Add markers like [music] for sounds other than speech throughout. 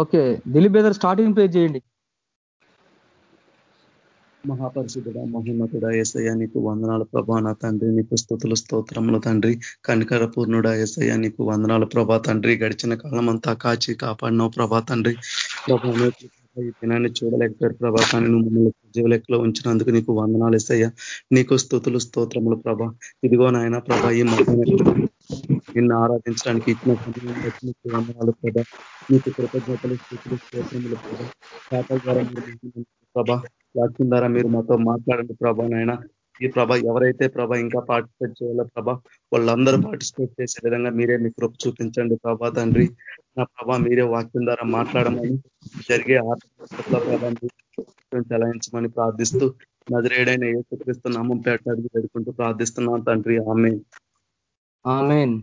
Okay Dilip brother starting play చేయండి. మహాపరిశుద్ధుడ మహిమతుడ ఏసయ్య నీకు వందనాల ప్రభా నా తండ్రి నీకు స్థుతుల స్తోత్రములు తండ్రి. కనికర పూర్ణుడ ఏసయ్య నీకు వందనాల ప్రభా తండ్రి. గడిచిన కాలం అంతా కాచి కాపాడినావు ప్రభా తండ్రి. ప్రభా ఈ దినాన్ని చూడలేకపోయారు ప్రభా కానీ నువ్వు మమ్మల్ని జీవలెక్కలో ఉంచినందుకు నీకు వందనాలు ఎసయ్య నీకు స్థుతులు స్తోత్రములు ప్రభా. ఇదిగో నాయన ప్రభా ఈ నిన్ను ఆరాధించడానికి ఇచ్చిన సమయం బట్టి వందనాలు ప్రభా మీకు కృతజ్ఞతలు స్థితులు స్తోత్రములు ప్రభా ద్వారా ప్రభా వాక్యం ద్వారా మీరు మాతో మాట్లాడండి ప్రభా నాయన. ఈ ప్రభ ఎవరైతే ప్రభ ఇంకా పార్టిసిపేట్ చేయాలో ప్రభ వాళ్ళందరూ పార్టిసిపేట్ చేసే విధంగా మీరే మీ కృప చూపించండి ప్రభా తండ్రి. నా ప్రభ మీరే వాక్యం ద్వారా మాట్లాడమని జరిగే ఆత్మల ప్రభాన్ని చలాయించమని ప్రార్థిస్తూ నజరేడైన ఏసుక్రీస్తు నామం పేట అడిగి పెడుకుంటూ ప్రార్థిస్తున్నాం తండ్రి. ఆమె ఆమెన్.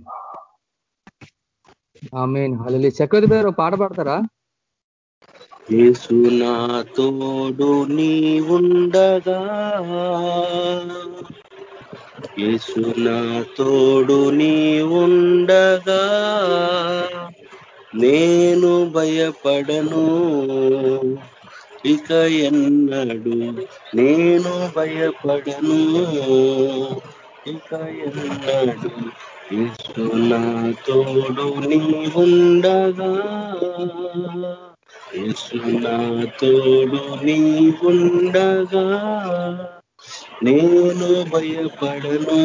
ఆమెన్. హలో చక్రవర్తి గారు పాట పాడతారా? యేసు నా తోడు నీ ఉండగా యేసు నా తోడు నీ ఉండగా నేను భయపడను ఇక ఎన్నడు నేను భయపడను. ఇక ఎన్నాడు? తోడు నీ ఉండగా తోడు నీ ఉండగా నేను భయపడను.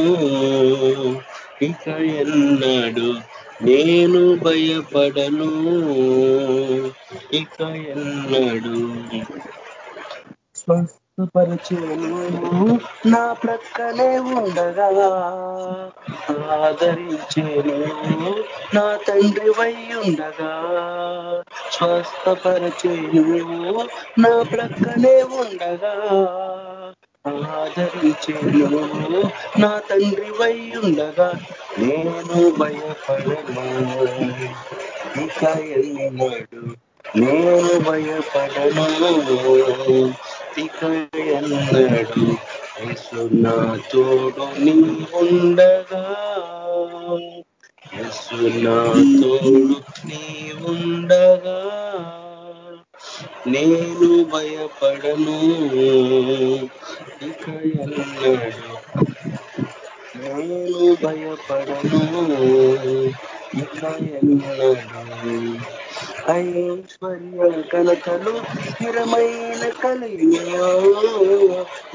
ఇక ఎన్నాడు? నేను భయపడను. ఇక ఎన్నాడు? స్వస్థపరచేను నా ప్రక్కనే ఉండగా. ఆదరించేను నా తండ్రి వై ఉండగా. స్వస్థపరచేను నా ప్రక్కనే ఉండగా. ఆదరించేను నా తండ్రి వై ఉండగా. నేను భయపడను ఇక ఎన్నడు నేను భయపడను ఇక ఎన్నడు నా తోడు నీ ఉండగా నా తోడు నీ ఉండగా నేను భయపడను. ఇక ఎన్నడు నేను భయపడను. ఇక ఎన్నడు ఐశ్వర్య కలకలు స్థిరమైన కలియో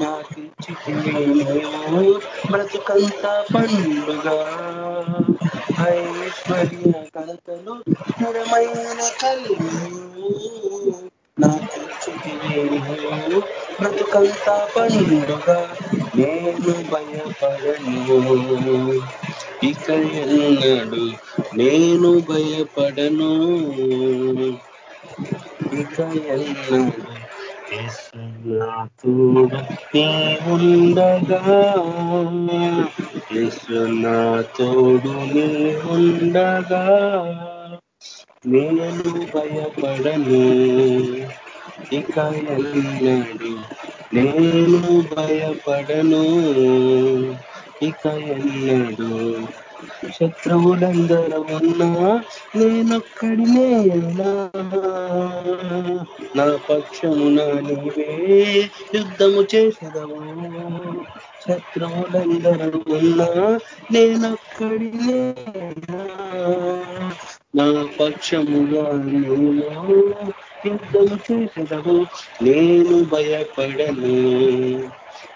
నాకిచ్చితివేమో బ్రతుకంత పండుగ. ఐశ్వర్య కలకలు స్థిరమైన కలియో నాకిచ్చితివేమో బ్రతుకంత పండుగ. నేను భయపడను. ఇక ఎన్నడు నేను భయపడను. ఇక ఎన్నడు ఉండగా. నా నీ ఉండగా నేను భయపడను. ఇక ఎన్నడు నేను భయపడను. ఇక ఎన్నడు శత్రువులందరమన్నా నేనొక్కడినే నా పక్షమున నీవే యుద్ధము చేసేదవు శత్రువులందరూ ఉన్నా నేనొక్కడినే నా పక్షముగా నువ్వు యుద్ధము చేసేదవు నేను భయపడను.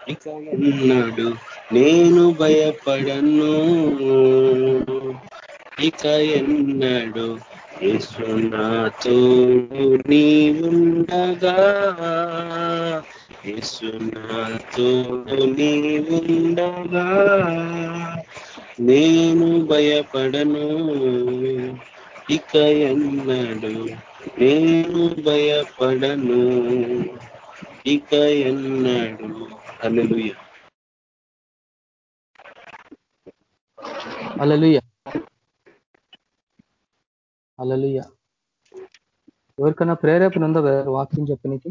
ఇక ఎన్నాడు నేను భయపడను. ఇక ఎన్నడు యేసునాతో నీ ఉండగా యేసునాతో నీ ఉండగా నేను భయపడను. ఇక ఎన్నడు నేను భయపడను. ఇక ఎన్నడు. అల్లెలుయ్య అలలుయ అలలుయ ఎవరికైనా ప్రేరేపణ ఉందో వాక్యం చెప్పనికి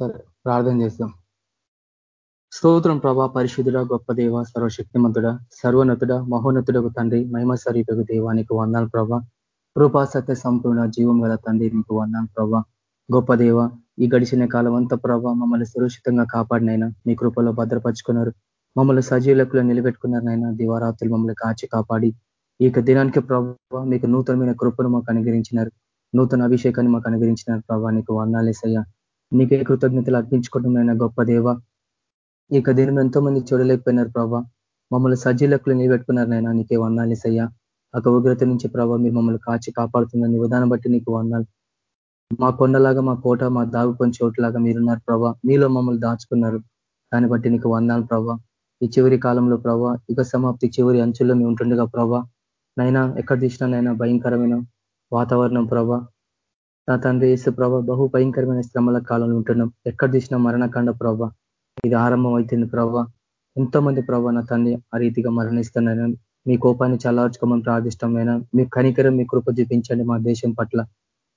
సరే ప్రార్థన చేస్తాం స్తోత్రం ప్రభా పరిశుద్ధుడ గొప్ప దేవ సర్వశక్తిమంతుడ సర్వనతుడ మహోన్నతుడకు తండ్రి మహిమ స్వరూపకు దేవానికి వందాలు ప్రభా. కృపా సత్య సంపూర్ణ జీవం గల తండ్రి నీకు వందాలు ప్రభా. గొప్ప దేవ ఈ గడిచిన కాలం అంతా ప్రభా మమ్మల్ని సురక్షితంగా కాపాడినైనా మీ కృపలో భద్రపరుచుకున్నారు. మమ్మల్ని సజీవులకు నిలబెట్టుకున్నారు నాయన. దివారాత్రులు మమ్మల్ని కాచి కాపాడి ఈ దినానికి ప్రభావ మీకు నూతనమైన కృపను మాకు అనుగరించినారు నూతన అభిషేకాన్ని మాకు అనుగరించినారు ప్రభా నీకు వందాలేసయ్యా నీకే కృతజ్ఞతలు అర్పించుకోవడం గొప్ప దేవ. ఇక దినం ఎంతో మంది చూడలేకపోయినారు ప్రభా. మమ్మల్ని సజీలకులు నిలబెట్టుకున్నారు నైనా నీకే వందాలేసయ్యా ఒక ఉగ్రత నుంచి ప్రభావ మీరు మమ్మల్ని కాచి కాపాడుతుందని విధానం బట్టి నీకు వందాలు. మా కొండలాగా మా కోట మా దాగుకొని చోటులాగా మీరున్నారు ప్రభా. మీలో మమ్మల్ని దాచుకున్నారు. దాన్ని బట్టి నీకు వందాలు ప్రభా. ఈ చివరి కాలంలో ప్రభా యుగ సమాప్తి చివరి అంచుల్లో మేము ఉంటుండగా ప్రభా నైనా ఎక్కడ తీసినా నైనా భయంకరమైన వాతావరణం ప్రభా. నా తండ్రి వేసు ప్రభా బహు భయంకరమైన శ్రమల కాలంలో ఉంటున్నాం. ఎక్కడ తీసినా మరణకాండ ప్రభా. ఇది ఆరంభం అవుతుంది ప్రభా. ఎంతో మంది ప్రభా నా తండ్రి ఆ రీతిగా మరణిస్తున్నాను మీ కోపాన్ని చల్లార్చుకోమని ప్రార్థిష్టమైన మీ కనికరం మీ కృప చూపించండి మా దేశం పట్ల.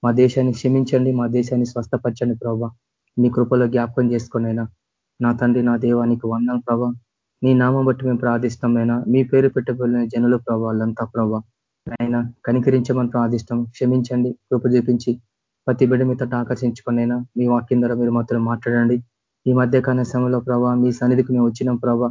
మా దేశాన్ని క్షమించండి మా దేశాన్ని స్వస్థపరచండి ప్రభా. మీ కృపలో జ్ఞాపకం చేసుకునైనా నా తండ్రి నా దేవానికి వందనం ప్రభా. నీ నామం బట్టి మేము ప్రార్థిస్తామైనా మీ పేరు పెట్టబడిన జనులు ప్రభావాలంతా ప్రభా. ఆయన కనికరించమని ప్రార్థిస్తాం. క్షమించండి కృప చూపించి ప్రతి బిడ్డ మీతో ఆకర్షించుకునైనా మీ వాక్యం ద్వారా మీరు మాత్రం మాట్లాడండి. ఈ మధ్యకాల సమయంలో ప్రభా మీ సన్నిధికి మేము వచ్చినాం ప్రభా.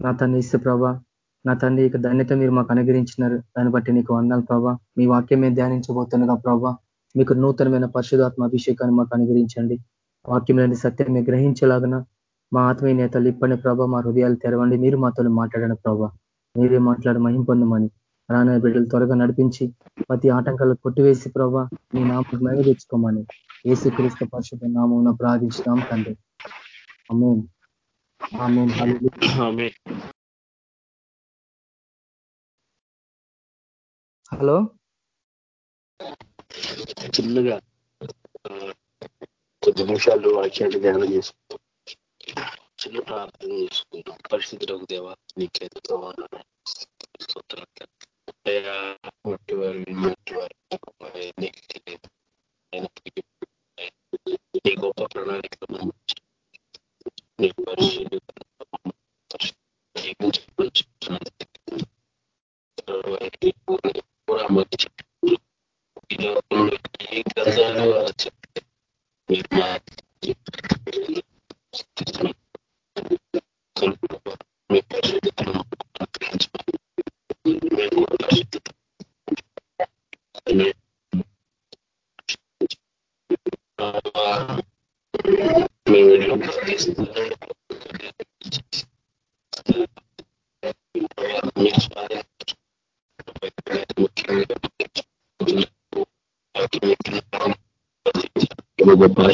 నా తండ్రి ఇస్తే ప్రభా నా తండ్రి ఇక ధన్యత మీరు మాకు అనుగ్రహించినారు. దాన్ని బట్టి నీకు వందాలు ప్రభా. మీ వాక్యం మేము ధ్యానించబోతుండగా ప్రభా. మీకు నూతనమైన పరిశుధాత్మ అభిషేకాన్ని మాకు అనుగ్రహించండి. వాక్యం సత్యం మీరు గ్రహించలాగన మా ఆత్మీయ నేతలు ఇప్పటి ప్రభా మా హృదయాలు తెరవండి. మీరు మాతో మాట్లాడిన ప్రభా. మీరే మాట్లాడి మహిం పొందమని. రానయ్య బిడ్డలు త్వరగా నడిపించి ప్రతి ఆటంకాలు కొట్టివేసి ప్రభా మీ నామం మెగ తెచ్చుకోమని. ఏసుక్రీస్తు పరిశుద్ధ నామం ప్రార్థించినాం తండ్రి. హలో? చిన్నగా కొద్ది నిమిషాలు వాక్యాన్ని ధ్యానం చేసుకుంటాం చిన్న ప్రార్థన చేసుకుంటాం. పరిస్థితులకు దేవా నీకే మట్టి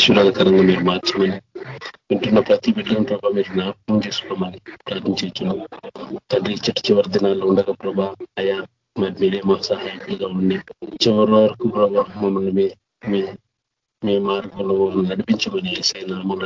ఆశీర్వాదకరంగా మీరు మార్చమని వింటున్న ప్రతి బిడ్డలను ప్రభావ మీరు జ్ఞాపకం చేసుకోమని ప్రార్థించు తండ్రి చెట్టు చివరి దినాల్లో ఉండగా ప్రభా అయా మరి మీరే మాకు సహాయకులుగా ఉండి చివరి వరకు ప్రభా మమ్మల్ని మీ మీ మార్గంలో నడిపించమని ఏసై నామం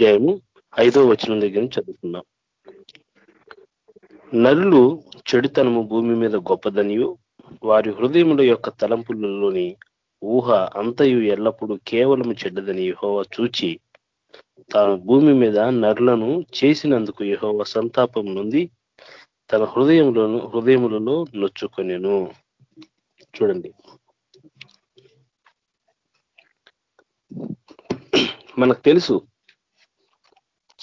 అధ్యాయము ఐదో వచనం దగ్గర చదువుకున్నాం నరులు చెడుతనము భూమి మీద గొప్పదనియు వారి హృదయముల యొక్క తలంపులలోని ఊహ అంతయు ఎల్లప్పుడూ కేవలం చెడ్డదని యహోవ చూచి తాను భూమి మీద నరులను చేసినందుకు యహోవ సంతాపం నుండి తన హృదయంలోను హృదయములలో నొచ్చుకొనెను. చూడండి. మనకు తెలుసు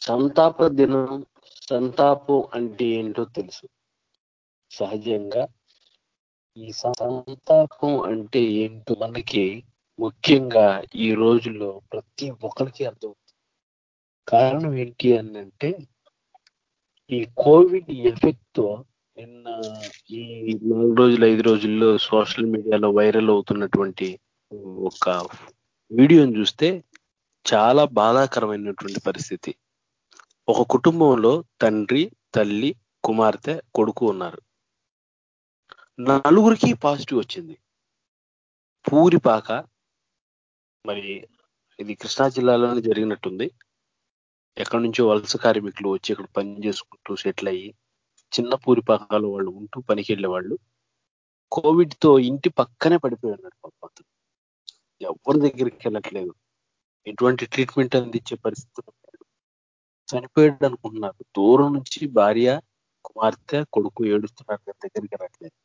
సంతాప దినం సంతాపం అంటే ఏంటో తెలుసు. సహజంగా ఈ సంతాపం అంటే ఏంటో మనకి ముఖ్యంగా ఈ రోజుల్లో ప్రతి ఒక్కరికి అర్థమవుతుంది. కారణం ఏంటి అంటే ఈ కోవిడ్ ఎఫెక్ట్ నిన్న ఈ నాలుగు రోజులు ఐదు రోజుల్లో సోషల్ మీడియాలో వైరల్ అవుతున్నటువంటి ఒక వీడియోని చూస్తే చాలా బాధాకరమైనటువంటి పరిస్థితి. ఒక కుటుంబంలో తండ్రి తల్లి కుమార్తె కొడుకు ఉన్నారు. నలుగురికి పాజిటివ్ వచ్చింది. పూరిపాక మరి ఇది కృష్ణా జిల్లాలోనే జరిగినట్టుంది. ఎక్కడి నుంచో వలస కార్మికులు వచ్చి ఇక్కడ పని చేసుకుంటూ సెటిల్ అయ్యి చిన్న పూరిపాకాలు వాళ్ళు ఉంటూ పనికి వెళ్ళే వాళ్ళు కోవిడ్తో ఇంటి పక్కనే పడిపోయి ఉన్నాడు పాప. ఎవరి దగ్గరికి వెళ్ళట్లేదు. ఎటువంటి ట్రీట్మెంట్ అందించే పరిస్థితులు చనిపోయాడు అనుకుంటున్నారు. దూరం నుంచి భార్య కుమార్తె కొడుకు ఏడుస్తున్నారు దగ్గరికి రావట్లేదు.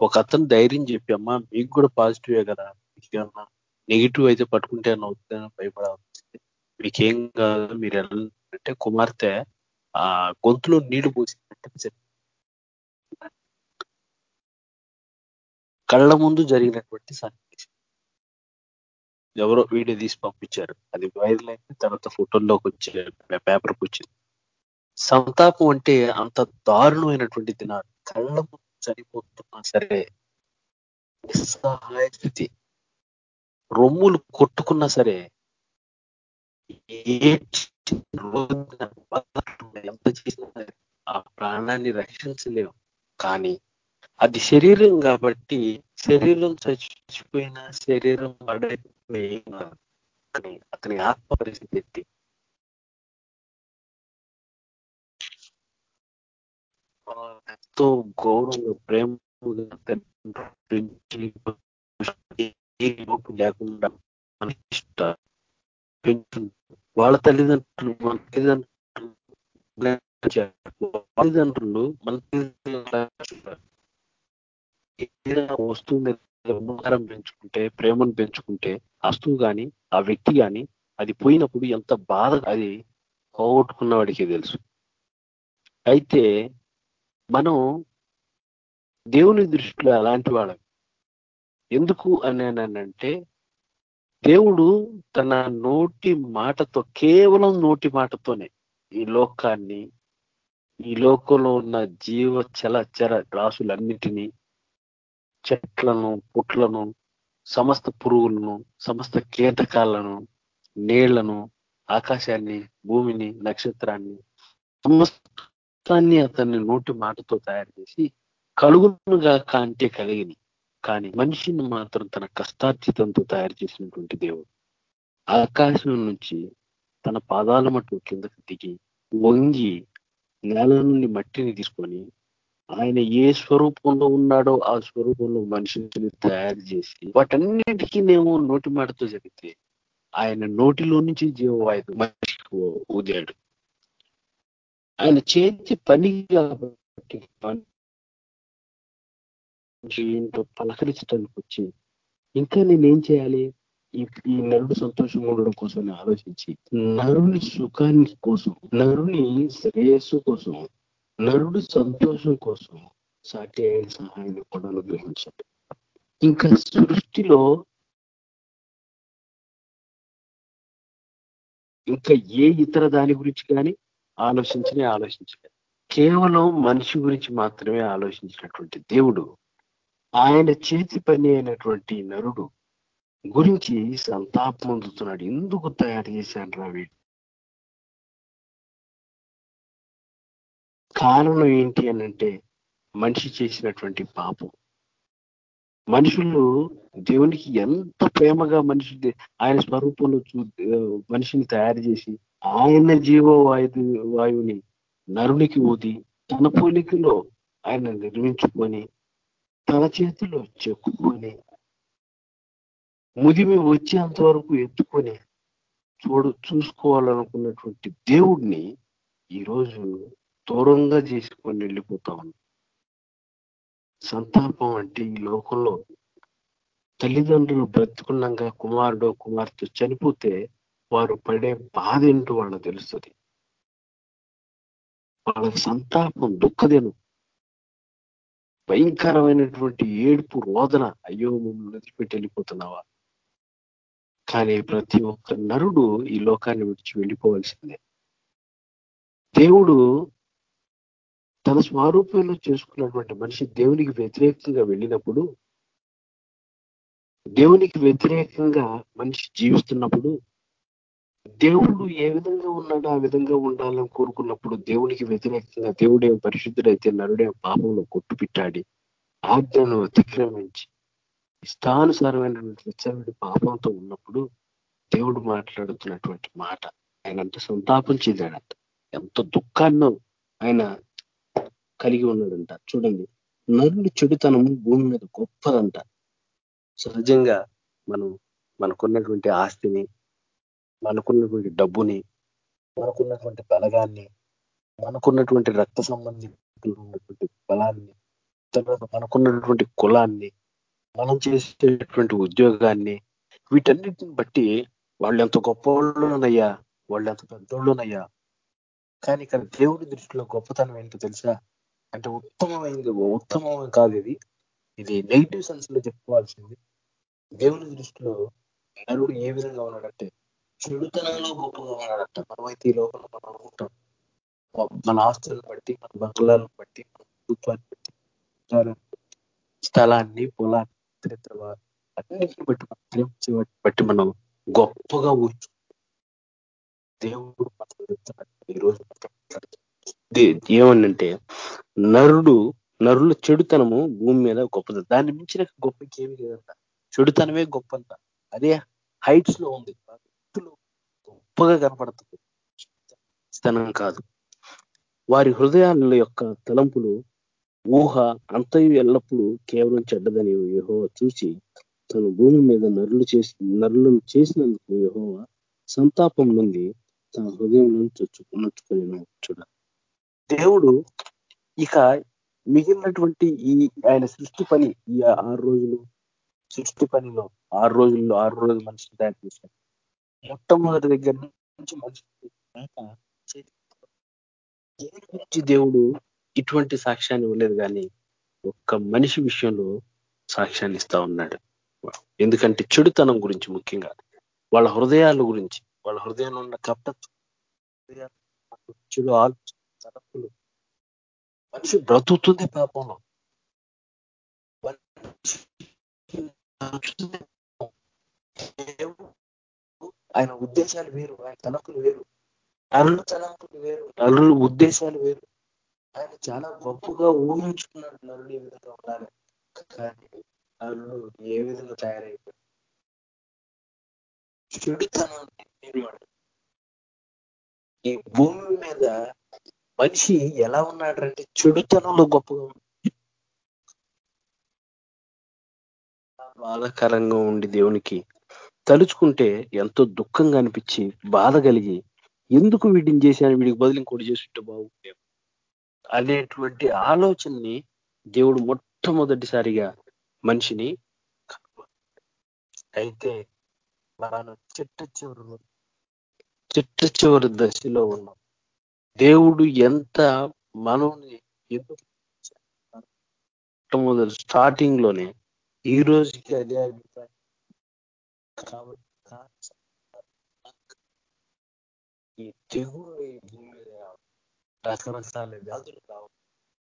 ఒక అతను ధైర్యం చెప్పి అమ్మా మీకు కూడా పాజిటివే కదా? మీకేమన్నా నెగిటివ్ అయితే పట్టుకుంటే అని అవుతుందని భయపడాల్సింది. మీకేం కాదు మీరు వెళ్ళాలంటే కుమార్తె ఆ గొంతులో నీళ్ళు పోసిందంటే కళ్ళ ముందు జరిగినటువంటి సన్నివేశం ఎవరో వీడియో తీసి పంపించారు. అది వైరల్ అయితే తర్వాత ఫోటోల్లోకి వచ్చే పేపర్కి వచ్చింది. సంతాపం అంటే అంత దారుణమైనటువంటి దినాలు. కళ్ళ ముందు చనిపోతున్నా సరే నిస్సహాయ స్థితి. రొమ్ములు కొట్టుకున్నా సరే ఎంత చేసినా ఆ ప్రాణాన్ని రక్షించలేము. కానీ అది శరీరం కాబట్టి శరీరం చచ్చిపోయిన శరీరం పడైపోయి కానీ అతని ఆత్మ పరిస్థితి ఎత్తి ఎంతో గౌరవంగా ప్రేమగా లేకుండా మన ఇష్ట వాళ్ళ తల్లిదండ్రులు మన తల్లిదండ్రులు తల్లిదండ్రులు మన తల్లిదండ్రులు వస్తుంది ఉపకారం పెంచుకుంటే ప్రేమను పెంచుకుంటే వస్తువు కానీ ఆ వ్యక్తి కానీ అది పోయినప్పుడు ఎంత బాధ అది పోగొట్టుకున్న వాడికి తెలుసు. అయితే మనం దేవుని దృష్టిలో అలాంటి వాళ్ళం. ఎందుకు అని దేవుడు తన నోటి మాటతో కేవలం నోటి మాటతోనే ఈ లోకాన్ని ఈ లోకంలో ఉన్న జీవ చల చర రాసులన్నిటినీ చెట్లను పుట్లను సమస్త పురుగులను సమస్త కీటకాలను నీళ్ళను ఆకాశాన్ని భూమిని నక్షత్రాన్ని సమస్తాన్ని అతన్ని నోటి మాటతో తయారు చేసి కలుగునుగా కాంటే కలిగింది కానీ మనిషిని మాత్రం తన కష్టార్జితంతో తయారు చేసినటువంటి దేవుడు. ఆకాశం నుంచి తన పాదాల మట్టు కిందకి దిగి వంగి నేల నుండి మట్టిని తీసుకొని ఆయన ఏ స్వరూపంలో ఉన్నాడో ఆ స్వరూపంలో మనిషిని తయారు చేసి వాటన్నిటికీ నేను నోటి మాటతో జరిగితే ఆయన నోటిలో నుంచి జీవవాయువు మనిషికి ఊదాడు. ఆయన చేతి పని కాబట్టి ఏంటో పలకరించడానికి వచ్చి ఇంకా నేనేం చేయాలి? ఈ ఈ నరుడు సంతోషంగా ఉండడం కోసం ఆలోచించి నరుని సుఖాన్ని కోసం నరుని శ్రేయస్సు కోసం నరుడు సంతోషం కోసం సాటి అయిన సహాయాన్ని కూడా అనుగ్రహించాడు. ఇంకా సృష్టిలో ఇంకా ఏ ఇతర దాని గురించి కానీ ఆలోచించనే ఆలోచించలేదు. కేవలం మనిషి గురించి మాత్రమే ఆలోచించినటువంటి దేవుడు ఆయన చేతి పని అయినటువంటి నరుడు గురించి సంతాపం పొందుతున్నాడు ఎందుకు తయారు చేశాను రా వీటి కారణం ఏంటి అని అంటే మనిషి చేసినటువంటి పాపం. మనుషులు దేవునికి ఎంత ప్రేమగా మనిషి ఆయన స్వరూపంలో చూ మనిషిని తయారు చేసి ఆయన జీవ వాయు వాయువుని నరునికి ఊది తన పోలికలో ఆయన నిర్మించుకొని తన చేతిలో చెక్కుకొని ముదిమి వచ్చేంత వరకు ఎత్తుకొని చూడు చూసుకోవాలనుకున్నటువంటి దేవుడిని ఈరోజు దూరంగా చేసుకొని వెళ్ళిపోతా ఉన్నాం. సంతాపం అంటే ఈ లోకంలో తల్లిదండ్రులు బ్రతుకున్నాక కుమారుడు కుమార్తె చనిపోతే వారు పడే బాధ ఏంటో వాళ్ళకి తెలుస్తుంది. వాళ్ళకి సంతాపం దుఃఖదేను. భయంకరమైనటువంటి ఏడుపు రోదన అయ్యో మమ్మల్ని వదిలిపెట్టి వెళ్ళిపోతున్నావా? కానీ ప్రతి ఒక్క నరుడు ఈ లోకాన్ని విడిచి వెళ్ళిపోవలసిందే. దేవుడు తన స్వరూపంలో చేసుకున్నటువంటి మనిషి దేవునికి వ్యతిరేకంగా వెళ్ళినప్పుడు దేవునికి వ్యతిరేకంగా మనిషి జీవిస్తున్నప్పుడు దేవుడు ఏ విధంగా ఉన్నాడో ఆ విధంగా ఉండాలని కోరుకున్నప్పుడు దేవునికి వ్యతిరేకంగా దేవుడేం పరిశుద్ధుడైతే నరుడేం పాపంలో కొట్టుపిట్టాడి ఆజ్ఞను అతిక్రమించి ఇష్టానుసారమైనటువంటి విచ్చవిడి పాపంతో ఉన్నప్పుడు దేవుడు మాట్లాడుతున్నటువంటి మాట. ఆయన అంత సంతాపం చెందాడంట. ఎంత దుఃఖాన్ని ఆయన కలిగి ఉన్నాడంట. చూడండి. నరుడు చెడుతనం భూమి మీద గొప్పదంట. సహజంగా మనం మనకున్నటువంటి ఆస్తిని మనకున్నటువంటి డబ్బుని మనకున్నటువంటి బలగాన్ని మనకున్నటువంటి రక్త సంబంధించినటువంటి ఉన్నటువంటి బలాన్ని తర్వాత మనకున్నటువంటి కులాన్ని మనం చేసేటువంటి ఉద్యోగాన్ని వీటన్నిటిని బట్టి వాళ్ళు ఎంత గొప్పవాళ్ళునయ్యా వాళ్ళు ఎంత పెద్దోళ్ళునయ్యా. కానీ ఇక్కడ దేవుడి దృష్టిలో గొప్పతనం ఏంటో తెలుసా? అంటే ఉత్తమమైనది ఉత్తమం కాదు ఇది. ఇది నెగిటివ్ సెన్స్లో చెప్పుకోవాల్సింది. దేవుని దృష్టిలో నరుడు ఏ విధంగా ఉన్నాడంటే చెడుతనంలో గొప్పగా ఉన్నాడంట. మనమైతే ఈ లోపల మనం అనుకుంటాం. మన ఆస్తులను బట్టి మన బంగ్లాలను బట్టి మన ప్రభుత్వాన్ని బట్టి స్థలాన్ని పొలాన్ని ఇతర అన్నింటిని బట్టి మనం ప్రేమించే బట్టి మనం గొప్పగా ఊహించు దేవుడు మాట్లాడుతున్నాడు ఈరోజు ఏమనంటే నరుడు నరుల చెడుతనము భూమి మీద గొప్పది. దాన్ని మించిన గొప్ప ఏమి లేదంట. చెడుతనమే గొప్పంత అదే హైట్స్లో ఉంది. గొప్పగా కనపడుతుంది. కాదు. వారి హృదయాల యొక్క తలంపులు ఊహ అంతయు ఎల్లప్పుడూ కేవలం చెడ్డదని యహో చూసి తను భూమి మీద నరులు చేసి నరులను చేసినందుకు యహోవ సంతాపం నుండి తన హృదయం నుంచి నొచ్చుకొని చూడ దేవుడు ఇక మిగిలినటువంటి ఈ ఆయన సృష్టి పని ఈ ఆరు రోజులు సృష్టి పనిలో ఆరు రోజుల్లో ఆరు రోజులు మనిషిని తయారు చేశారు మొట్టమొదటి దగ్గర నుంచి మనిషి గురించి దేవుడు ఇటువంటి సాక్ష్యాన్ని ఇవ్వలేదు కానీ ఒక్క మనిషి విషయంలో సాక్ష్యాన్ని ఇస్తా ఉన్నాడు. ఎందుకంటే చెడుతనం గురించి ముఖ్యంగా వాళ్ళ హృదయాల గురించి వాళ్ళ హృదయంలో ఉన్న కపటత్వం చెడు ఆలోచన తలపులు మనిషి బ్రతుకుతుంది పాపంలో. ఆయన ఉద్దేశాలు వేరు ఆయన తలకులు వేరు నరుల తలంపులు వేరు నరుల ఉద్దేశాలు వేరు. ఆయన చాలా గొప్పగా ఊహించుకున్నాడు నరుడు ఏ విధంగా ఉండాలి. కానీ నరుడు ఏ విధంగా తయారైపోయాడు? చెడుతనాన్ని ఈ భూమి మీద మనిషి ఎలా ఉన్నాడంటే చెడుతనంలో గొప్పగా బాధాకరంగా ఉండి దేవునికి తలుచుకుంటే ఎంతో దుఃఖంగా అనిపించి బాధ కలిగి ఎందుకు వీటిని చేశాను? వీడికి బదులు ఇంకోటి చేస్తుంటే బాగుండే అనేటువంటి ఆలోచనని దేవుడు మొట్టమొదటిసారిగా మనిషిని అయితే మనం చిట్ట చివరి చిట్ట చివరి దశలో ఉన్నాం. దేవుడు ఎంత మనల్ని ఎందుకు మొట్టమొదటి స్టార్టింగ్లోనే ఈ రోజుకి అదే అభిప్రాయం. కాబట్టి ఈ తెగులు ఈ భూమి రకరకాల వ్యాధులు కావు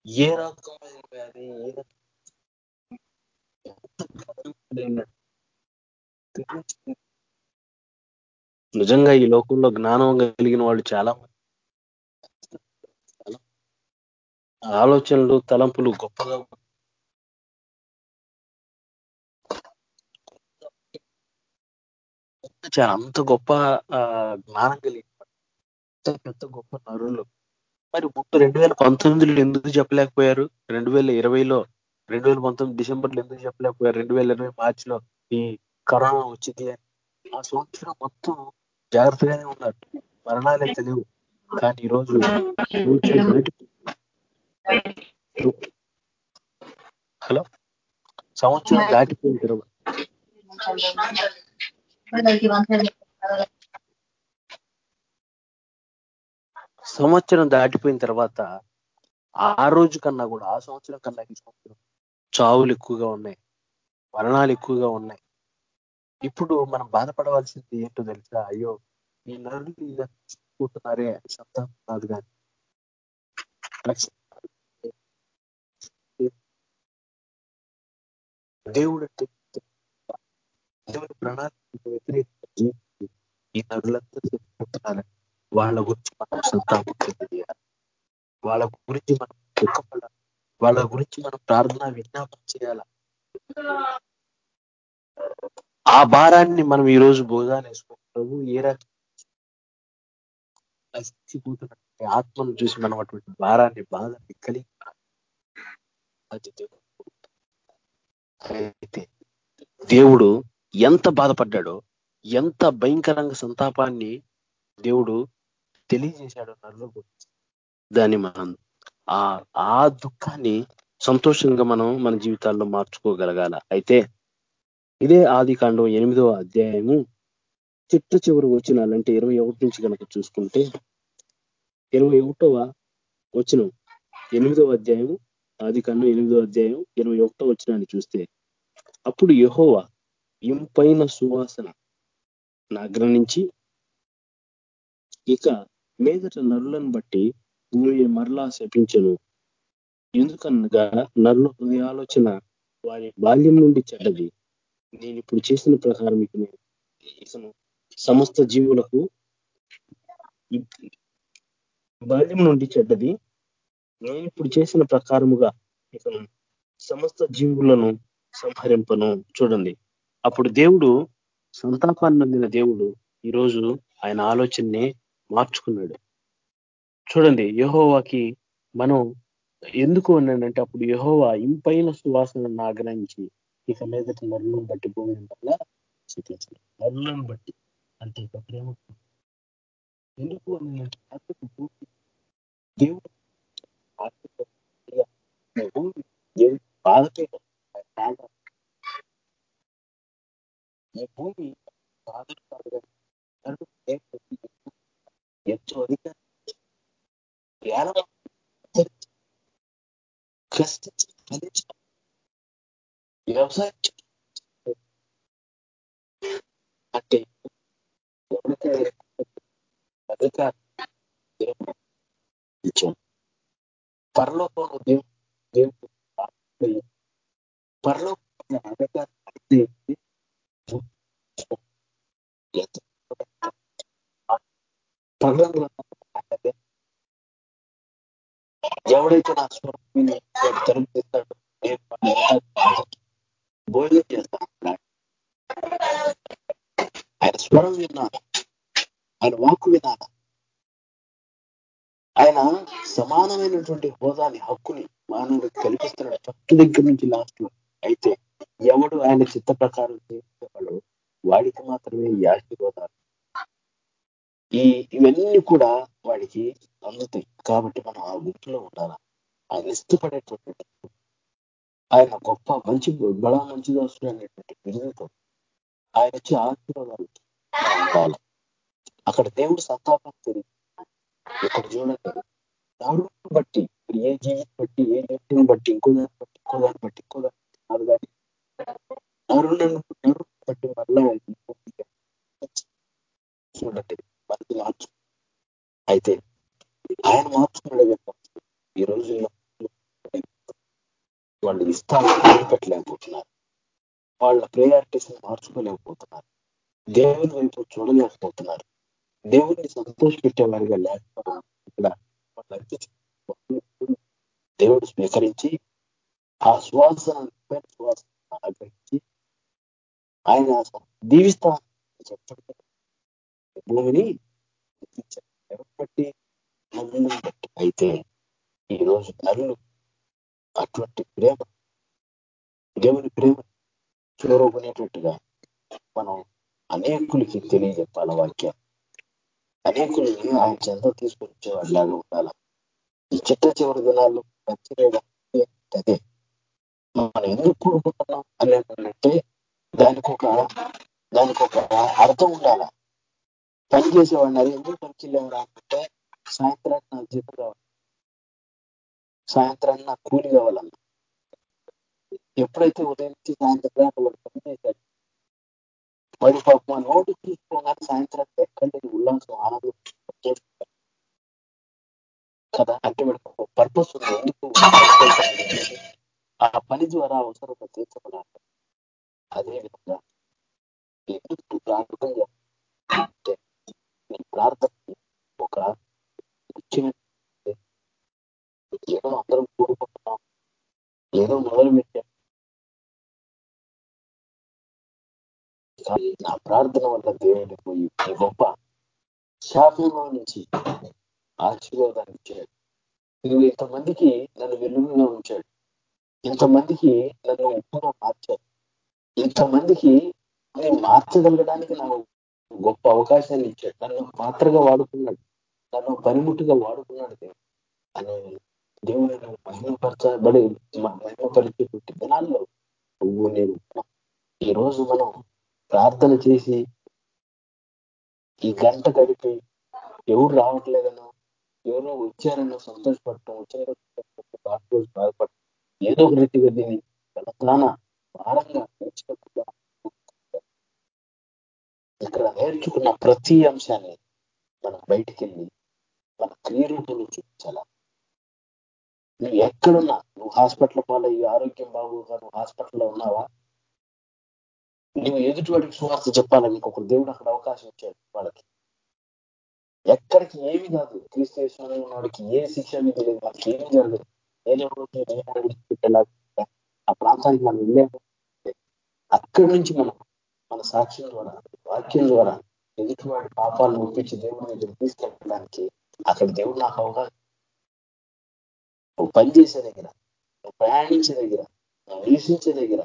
ఏ రకమైన వ్యాధి ఏ రకమైన నిజంగా ఈ లోకంలో జ్ఞానం కలిగిన వాళ్ళు చాలా మంది ఆలోచనలు తలంపులు గొప్పగా చాలా అంత గొప్ప జ్ఞానం కలిగిన పెద్ద గొప్ప నరులు. మరి రెండు వేల పంతొమ్మిదిలో ఎందుకు చెప్పలేకపోయారు? రెండు వేల ఇరవైలో రెండు వేల పంతొమ్మిది డిసెంబర్లో ఎందుకు చెప్పలేకపోయారు? రెండు వేల ఇరవై మార్చిలో ఈ కరోనా వచ్చింది ఆ సంవత్సరం మొత్తం జాగ్రత్తగానే ఉన్నారు. మరణాలే తెలియవు. కానీ ఈరోజు [laughs] హలో? సంవత్సరం దాటిపోయిన తర్వాత సంవత్సరం దాటిపోయిన తర్వాత ఆ రోజు కన్నా కూడా ఆ సంవత్సరం కన్నా ఈ సంవత్సరం చావులు ఎక్కువగా ఉన్నాయి. మరణాలు ఎక్కువగా ఉన్నాయి. ఇప్పుడు మనం బాధపడవలసింది ఏంటో తెలుసా? అయ్యో ఈ నరులు ఇలా కూతున్నారే శబ్దం కాదు కానీ. దేవుడు దేవుని ప్రణాళిక వ్యతిరేక ఈ నరులంతా చెప్పుకుంటున్నారని వాళ్ళ గురించి మనం సంతాపం తెలియజేయాలి. వాళ్ళ గురించి మనం దుఃఖపడాలి వాళ్ళ గురించి మనం ప్రార్థన విజ్ఞాపన చేయాల. ఆ భారాన్ని మనం ఈరోజు రోజు భోజనం వేసుకో ప్రభు ఏ రకంగా ఆత్మను చూసి మనం అటువంటి భారాన్ని బాధ కలిగి అది దేవుడు. అయితే దేవుడు ఎంత బాధపడ్డాడో ఎంత భయంకరంగా సంతాపాన్ని దేవుడు తెలియజేశాడో నన్ను దాన్ని మనం ఆ దుఃఖాన్ని సంతోషంగా మనం మన జీవితాల్లో మార్చుకోగలగాల. అయితే ఇదే ఆది కాండం ఎనిమిదవ అధ్యాయము చిట్ట చివరి వచ్చినాలంటే ఇరవై ఒకటి నుంచి కనుక చూసుకుంటే ఇరవై ఒకటవ వచ్చినం ఎనిమిదవ అధ్యాయము ఆది కన్ను ఎనిమిదో అధ్యాయం ఇరవై ఒకటో వచ్చినాన్ని చూస్తే అప్పుడు యహోవా ఇంపైన సువాసన నాగ్రనించి ఇక మీదట నరులను బట్టి భూమి మరలా శపించను. ఎందుకనగా నరుల హృదయాలోచన వారి బాల్యం నుండి చెడ్డది. నేను ఇప్పుడు చేసిన ప్రకారం ఇక నేను సమస్త జీవులకు బాల్యం నుండి చెడ్డది. నేను ఇప్పుడు చేసిన ప్రకారముగా ఇక సమస్త జీవులను సంహరింపను. చూడండి. అప్పుడు దేవుడు సంతాపాన్ని అందిన దేవుడు ఈరోజు ఆయన ఆలోచనని మార్చుకున్నాడు. చూడండి యహోవాకి మనం ఎందుకు అన్నాడంటే అప్పుడు యహోవా ఇంపైన సువాసనను ఆగ్రహించి ఇక మీదటి మరణం బట్టి భూమిని వల్ల చూపించాడు బట్టి. అంటే ఇక ప్రేమ. ఎందుకు అన్నాడంటే దేవుడు భూమి బాధపేట ఈ భూమి బాధలు కాదు ఎంతో అధికారం కష్టించి వ్యవసాయం అంటే అధికారం పరలోకంలో దేవుడు దేవుడు పరలోకంలో అధికారం పగలంలో ఎవడైతే నా స్వరూపిని తరం చేస్తాడో భోజనం చేస్తాను. ఆయన స్వరం విన్నాను. ఆయన వాకు విన్నాను. ఆయన సమానమైనటువంటి హోదాని హక్కుని మానవుడికి కల్పిస్తున్నాడు. ఫస్ట్ దగ్గర నుంచి లాస్ట్ అయితే ఎవడు ఆయన చిత్త ప్రకారం చేసేవాడు వాడికి మాత్రమే ఈ ఈ ఇవన్నీ కూడా వాడికి అందుతాయి. కాబట్టి మనం ఆ గుంపులో ఉండాలి? ఆయన ఇష్టపడేటువంటి ఆయన గొప్ప మంచి బల మంచి దోస్తుడు అనేటువంటి బిరుదుతో ఆయన వచ్చి ఆశీర్వాదాలు అక్కడ దేవుడు సంతాపం తెలియదు. ఇక్కడ చూడండి బట్టి ఏ జీవితం బట్టి ఏ జీవితం బట్టి ఇంకో దాన్ని బట్టి ఇంకో దాన్ని బట్టి ఇంకో దాన్ని కాదు. కానీ దారుణం బట్టి మళ్ళా చూడండి మనకి మార్చు అయితే ఆయన మార్చుకున్నాడు ఈ రోజుల్లో వాళ్ళు ఇష్టాలు పెట్టలేకపోతున్నారు. వాళ్ళ ప్రయారిటీస్ మార్చుకోలేకపోతున్నారు. దేవుని వైపు చూడలేకపోతున్నారు. దేవుడిని సంతోష పెట్టేవారిగా లేకపోవడం ఇక్కడ దేవుడు స్వీకరించి ఆ శ్వాస శ్వాస ఆగ్రహించి ఆయన దీవిస్తా చెప్పండి భూమిని బట్టి బట్టి అయితే ఈరోజు నరులు అటువంటి ప్రేమ దేవుని ప్రేమ చూరగొనేటట్టుగా మనం అనేకులకి తెలియజెప్పాల వాక్యం అనేకులకి ఆయన చెంత తీసుకొచ్చేవాడిలాగా ఉండాలి ఈ చిట్ట చివరి దినాల్లో మంచిగా అదే మనం ఎందుకు కూడుకుంటున్నాం అనేటంటే దానికి ఒక దానికి ఒక అర్థం ఉండాల పని చేసేవాడిని అది ఎందుకు పనికి వెళ్ళేవారా అంటే సాయంత్రాన్ని నాకు జీతం కావాలి సాయంత్రాన్ని నాకు కూలి కావాలన్న ఎప్పుడైతే ఉదయం నుంచి సాయంత్రం దాకా వాడు పని చేశాడు వాడి పాప నోటు చూసుకోగానే సాయంత్రం ఎక్కడి ఉల్లాసం ఆనందం కదా అంటే వాడికి పర్పస్ ఉంది ఎందుకు ఆ పని ద్వారా అవసరం తీర్చబడాలి అదే విధంగా ఎందుకు ప్రార్థన అంటే నీ ప్రార్థన ఒక ముఖ్యమైన ఏదో అందరం కూడుకుంటున్నాం ఏదో మొదలు పెట్టాం నా ప్రార్థన వల్ల దేవుడు పోయి ఈ గొప్ప శాపంలో నుంచి ఆశీర్వాదాన్ని ఇచ్చాడు నువ్వు ఇంతమందికి నన్ను వెలుగుగా ఉంచాడు. ఇంతమందికి నన్ను ఉప్పుగా మార్చాడు. ఇంతమందికి నేను మార్చగలగడానికి నాకు గొప్ప అవకాశాన్ని ఇచ్చాడు. నన్ను పాత్రగా వాడుకున్నాడు. నన్ను పనిముట్టుగా వాడుకున్నాడు దేవుడు. అని దేవుని మహిమపరచబడి మహిమపరిచేటువంటి దినాల్లో నువ్వు నేను ఈ రోజు మనం ప్రార్థన చేసి ఈ గంట గడిపి ఎవరు రావట్లేదనో ఎవరో వచ్చారనో సంతోషపడటం వచ్చారో బాధపడి బాధపడటం. ఏదో ఒక రీతిగా దీన్ని తన భారంగా నేర్చుకోకుండా ఇక్కడ నేర్చుకున్న ప్రతి అంశాన్ని మనం బయటికి వెళ్ళి మన క్రియరూపంలో చూపించాలా? నువ్వు ఎక్కడున్నా? నువ్వు హాస్పిటల్ పాలయ్యి ఆరోగ్యం బాగోగా నువ్వు హాస్పిటల్లో ఉన్నావా? నువ్వు ఎదుటి వాడికి సువార్త చెప్పాలని ఇంకొక దేవుడు అక్కడ అవకాశం ఇచ్చాడు వాళ్ళకి. ఎక్కడికి ఏమి కాదు. క్రీస్తు వాడికి ఏ శిక్ష తెలియదు లేదు. మనకి ఏమి జరగదు ఆ ప్రాంతానికి మనం వెళ్ళాము. అక్కడి నుంచి మనం మన సాక్ష్యం ద్వారా వాక్యం ద్వారా ఎదుటివాడి పాపాలను ఒప్పించి దేవుడి దగ్గర తీసుకెళ్ళడానికి అక్కడ దేవుడు నాకు అవగాహన నువ్వు పనిచేసే దగ్గర నువ్వు ప్రయాణించే దగ్గర నువ్వు నివసించే దగ్గర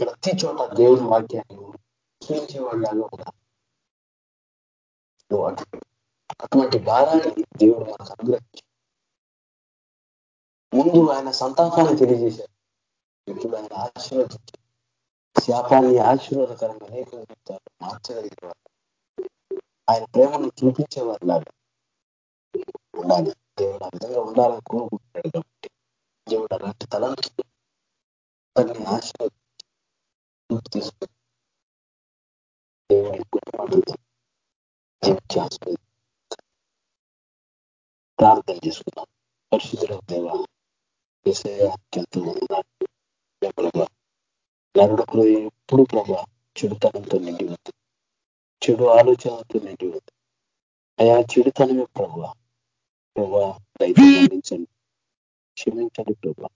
ప్రతి చోట దేవుని వాక్యాన్ని చూపించే వాళ్ళగా కూడా నువ్వు అటు అటువంటి భారాన్ని దేవుడు మనకు అనుగ్రహించాడు. ముందు ఆయన సంతాపాన్ని తెలియజేశారు ఇప్పుడు ఆయన ఆశీర్వదించాడు. శాపాన్ని ఆశీర్వాదకరంగా అనేక చెప్తారు. మార్చగలిగేవారు ఆయన ప్రేమను చూపించేవారు లాగా ఉండాలి. దేవుడు ఆ విధంగా ఉండాలని కోరుకుంటున్నాడు కాబట్టి దేవుడు అలాంటి తలంతో దాన్ని ఆశీర్వదించి తీసుకుంటాడు దేవుడి గుణమాటలు జీవించి ఆశీర్వది ప్రార్థన చేసుకున్నాం పరిశుద్ధుల దేవ ఎంతో ఉన్నారు ప్రభా నరుడు ఎప్పుడు ప్రభా చెడుతనంతో నిండి ఉంది చెడు ఆలోచనలతో నిండి ఉంది అయా చెడుతనమే ప్రభా ప్రభా రైతు క్షమించండి ప్రభా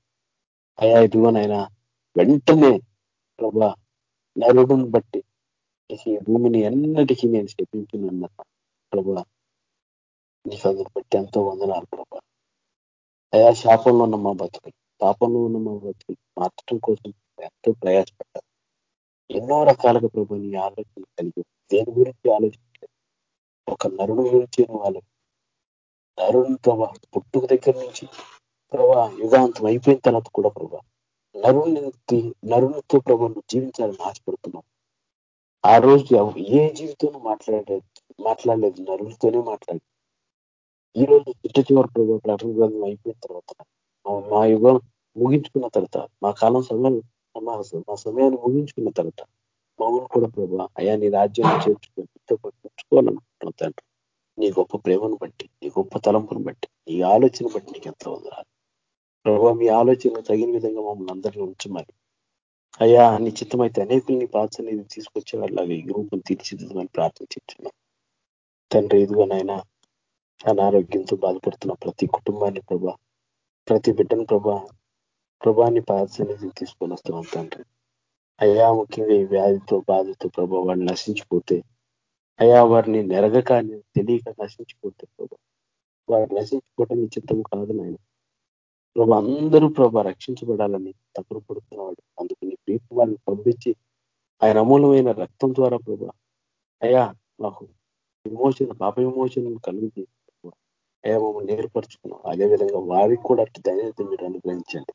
అయా ఇదిగోనైనా వెంటనే ప్రభా నరుడును బట్టి ఈ భూమిని ఎన్నటికీ నేను శపించునన్న ప్రభా నీకు అందుని బట్టి ఎంతో వందనాలు ప్రభా. అయా శాపంలో ఉన్న మా బతుకులు పాపంలో ఉన్న మా బతుకులు మార్చడం కోసం ఎంతో ప్రయాసపడ్డారు. ఎన్నో రకాలుగా ప్రభు నీ ఆలోచన కలిగి దేని గురించి ఆలోచించలేదు. ఒక నరుడు గురించి వాళ్ళు నరుడు ప్రభా పుట్టుక దగ్గర నుంచి ప్రభా యుగాంతం అయిపోయిన తర్వాత కూడా ప్రభా నరుని నరునితో ప్రభు జీవించాలని ఆశపడుతున్నాం ఆ రోజు ఏ జీవితంలో మాట్లాడలేదు మాట్లాడలేదు నరులతోనే మాట్లాడలేదు. ఈ రోజు చిట్ట చివరి ప్రభావ ప్రకటన గ్రంథం అయిపోయిన తర్వాత మా యుగం ముగించుకున్న తర్వాత మా కాలం సమయం మా సమయాన్ని ముగించుకున్న తర్వాత మామూలు కూడా ప్రభా అయా నీ రాజ్యాన్ని చేర్చుకొని ఉంచుకోవాలనుకుంటున్నాను తండ్రి నీ గొప్ప ప్రేమను బట్టి నీ గొప్ప తలంపును బట్టి నీ ఆలోచన బట్టి నీకు ఎంత వందరాలు ప్రభా మీ ఆలోచన తగిన విధంగా మమ్మల్ని అందరినీ ఉంచమని అయ్యా నీ చిత్తమైతే అనేకుల్ని పాత్రని తీసుకొచ్చే వాళ్ళగా ఈ రూపం తీర్చిదిద్దామని ప్రార్థించున్నాం తండ్రి ఇదిగోనైనా అనారోగ్యంతో బాధపడుతున్న ప్రతి కుటుంబాన్ని ప్రభా ప్రతి బిడ్డను ప్రభా ప్రభాని పాదసన్నిధికి తీసుకొని వస్తున్నాం తండ్రి. అయ్యా ముఖ్యంగా ఈ వ్యాధితో బాధతో ప్రభా వాడు నశించిపోతే అయ్యా వారిని నెరగక తెలియక నశించిపోతే ప్రభా వారు నశించుకోవటం చిత్తం కాదు నాయన. ప్రభా అందరూ ప్రభా రక్షించబడాలని తప్పుడు పడుతున్నవాడు. అందుకు నీ పీపు వారిని పంపించి ఆయన అమూలమైన రక్తం ద్వారా ప్రభా అయ్యా మాకు విమోచన పాప విమోచన కలిగి మేము నేర్పరచుకున్నాం. అదేవిధంగా వారికి కూడా అటు ధైర్యత మీరు అనుగ్రహించండి.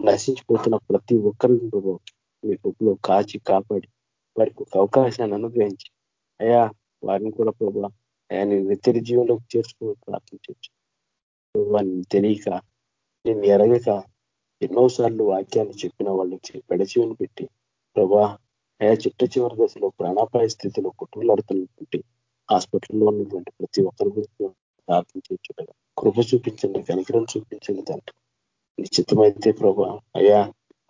నశించిపోతున్న ప్రతి ఒక్కరిని ప్రభావ మీ కుప్పలో కాచి కాపాడి వారికి ఒక అవకాశాన్ని అనుగ్రహించి అయా వారిని కూడా ప్రభా అయా నేను నిత్య జీవంలోకి చేర్చుకోవాలి ప్రార్థించవచ్చు ప్రభావాన్ని తెలియక నేను ఎరగక ఎన్నోసార్లు వాక్యాన్ని చెప్పిన వాళ్ళకి పెడచివని పెట్టి ప్రభా అయా చిట్ట చివరి దశలో ప్రాణాపాయ స్థితిలో కుటుంబాడుతున్నటువంటి హాస్పిటల్లో ఉన్నటువంటి ప్రతి ఒక్కరి గురించి ప్రార్థించవచ్చు కృప చూపించండి కనికరం చూపించండి తండ్రి. నిశ్చితమైతే ప్రభా అయ్యా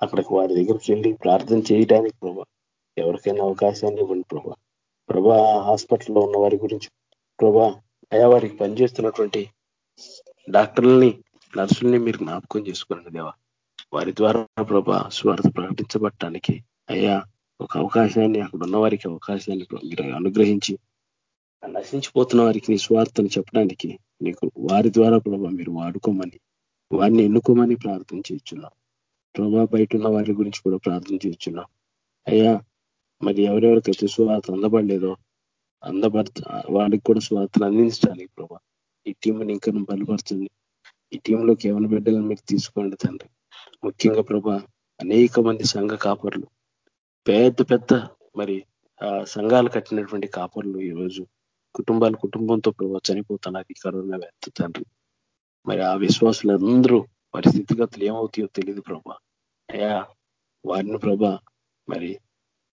అక్కడికి వారి దగ్గరికి వెళ్ళి ప్రార్థన చేయడానికి ప్రభా ఎవరికైనా అవకాశాన్ని ఇవ్వండి ప్రభా. ప్రభా హాస్పిటల్లో ఉన్న వారి గురించి ప్రభా అయా వారికి పనిచేస్తున్నటువంటి డాక్టర్లని నర్సుల్ని మీరు జ్ఞాపకం చేసుకోండి దేవా. వారి ద్వారా ప్రభా స్వార్థ ప్రకటించబట్టడానికి అయ్యా ఒక అవకాశాన్ని అక్కడ ఉన్న వారికి అవకాశాన్ని మీరు అనుగ్రహించి నశించిపోతున్న వారికి నీ స్వార్థను చెప్పడానికి. నీకు వారి ద్వారా ప్రభావ మీరు వాడుకోమని వారిని ఎన్నుకోమని ప్రార్థన చేస్తున్నాం ప్రభా బయట ఉన్న వారి గురించి కూడా ప్రార్థన చేస్తున్నాం అయ్యా మరి ఎవరెవరికైతే స్వార్థ అందబడలేదో అందబడత వాళ్ళకి కూడా స్వార్థను అందించడానికి ప్రభా ఈ టీంని ఇంకా బలపరచండి. ఈ టీంలో కేవలం బిడ్డలను మీరు తీసుకోండి తండ్రి. ముఖ్యంగా ప్రభా అనేక మంది సంఘ కాపర్లు పెద్ద పెద్ద మరి సంఘాలు కట్టినటువంటి కాపర్లు ఈరోజు. కుటుంబాలు కుటుంబంతో ప్రభావ చనిపోతున్నారు ఈ కరోనా వ్యాప్తి తండ్రి. మరి ఆ విశ్వాసులందరూ వారి స్థితిగతులు ఏమవుతాయో తెలియదు ప్రభా. అయ్యా వారిని ప్రభా మరి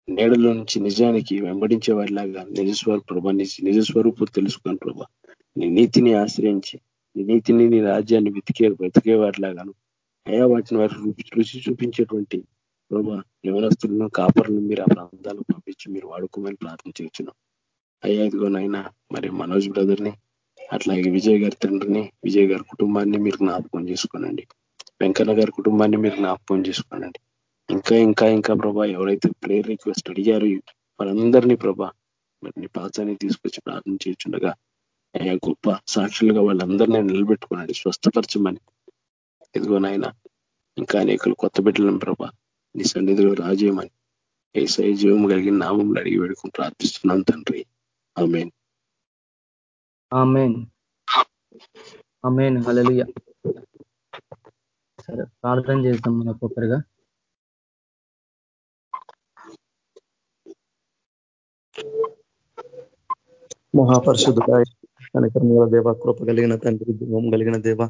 నేడలో నుంచి నిజానికి వెంబడించే వారిలాగా నిజస్వరూ ప్రభా నిజ స్వరూపు తెలుసుకొని ప్రభా నీ నీతిని ఆశ్రయించి నీ నీతిని నీ రాజ్యాన్ని వెతికే వెతికే వారిలాగాను అయా వాటిని వారి రుచి చూపించేటువంటి ప్రభా యవనస్తులను కాపర్లను మీరు ఆ ప్రాంతాలకు పంపించి మీరు వాడుకోమని ప్రార్థన చేస్తున్నాం. అయ్యా ఇదిగోనైనా మరి మనోజ్ బ్రదర్ని అట్లాగే విజయ్ గారి తండ్రిని విజయ్ గారి కుటుంబాన్ని మీరు జ్ఞాపకం చేసుకోనండి. వెంకన్న గారి కుటుంబాన్ని మీరు జ్ఞాపకం చేసుకోనండి. ఇంకా ఇంకా ఇంకా ప్రభా ఎవరైతే ప్రేయర్ రిక్వెస్ట్ అడిగారు వాళ్ళందరినీ ప్రభా మరి నీ పాచాన్ని తీసుకొచ్చి ప్రార్థన చేయించుండగా అయ్యా గొప్ప సాక్షులుగా వాళ్ళందరినీ నిలబెట్టుకున్నాడు స్వస్థపరచమని. ఇదిగోనైనా ఇంకా అనేకలు కొత్త బిడ్డలను ప్రభా నీ సన్నిధిలో రాజేయమని. ఏసై జీవం కలిగిన నామంలో అడిగి వేడుకుని ప్రార్థిస్తున్నాను తండ్రి. ఆమెన్ ఆమెన్ ఆమెన్ హలలియ సరే ప్రార్థన చేద్దాం మన ఒక్కొక్కరిగా మహాపరిశుద్ధుడ కనకరముల దేవ కృప కలిగిన తండ్రి దివం కలిగిన దేవ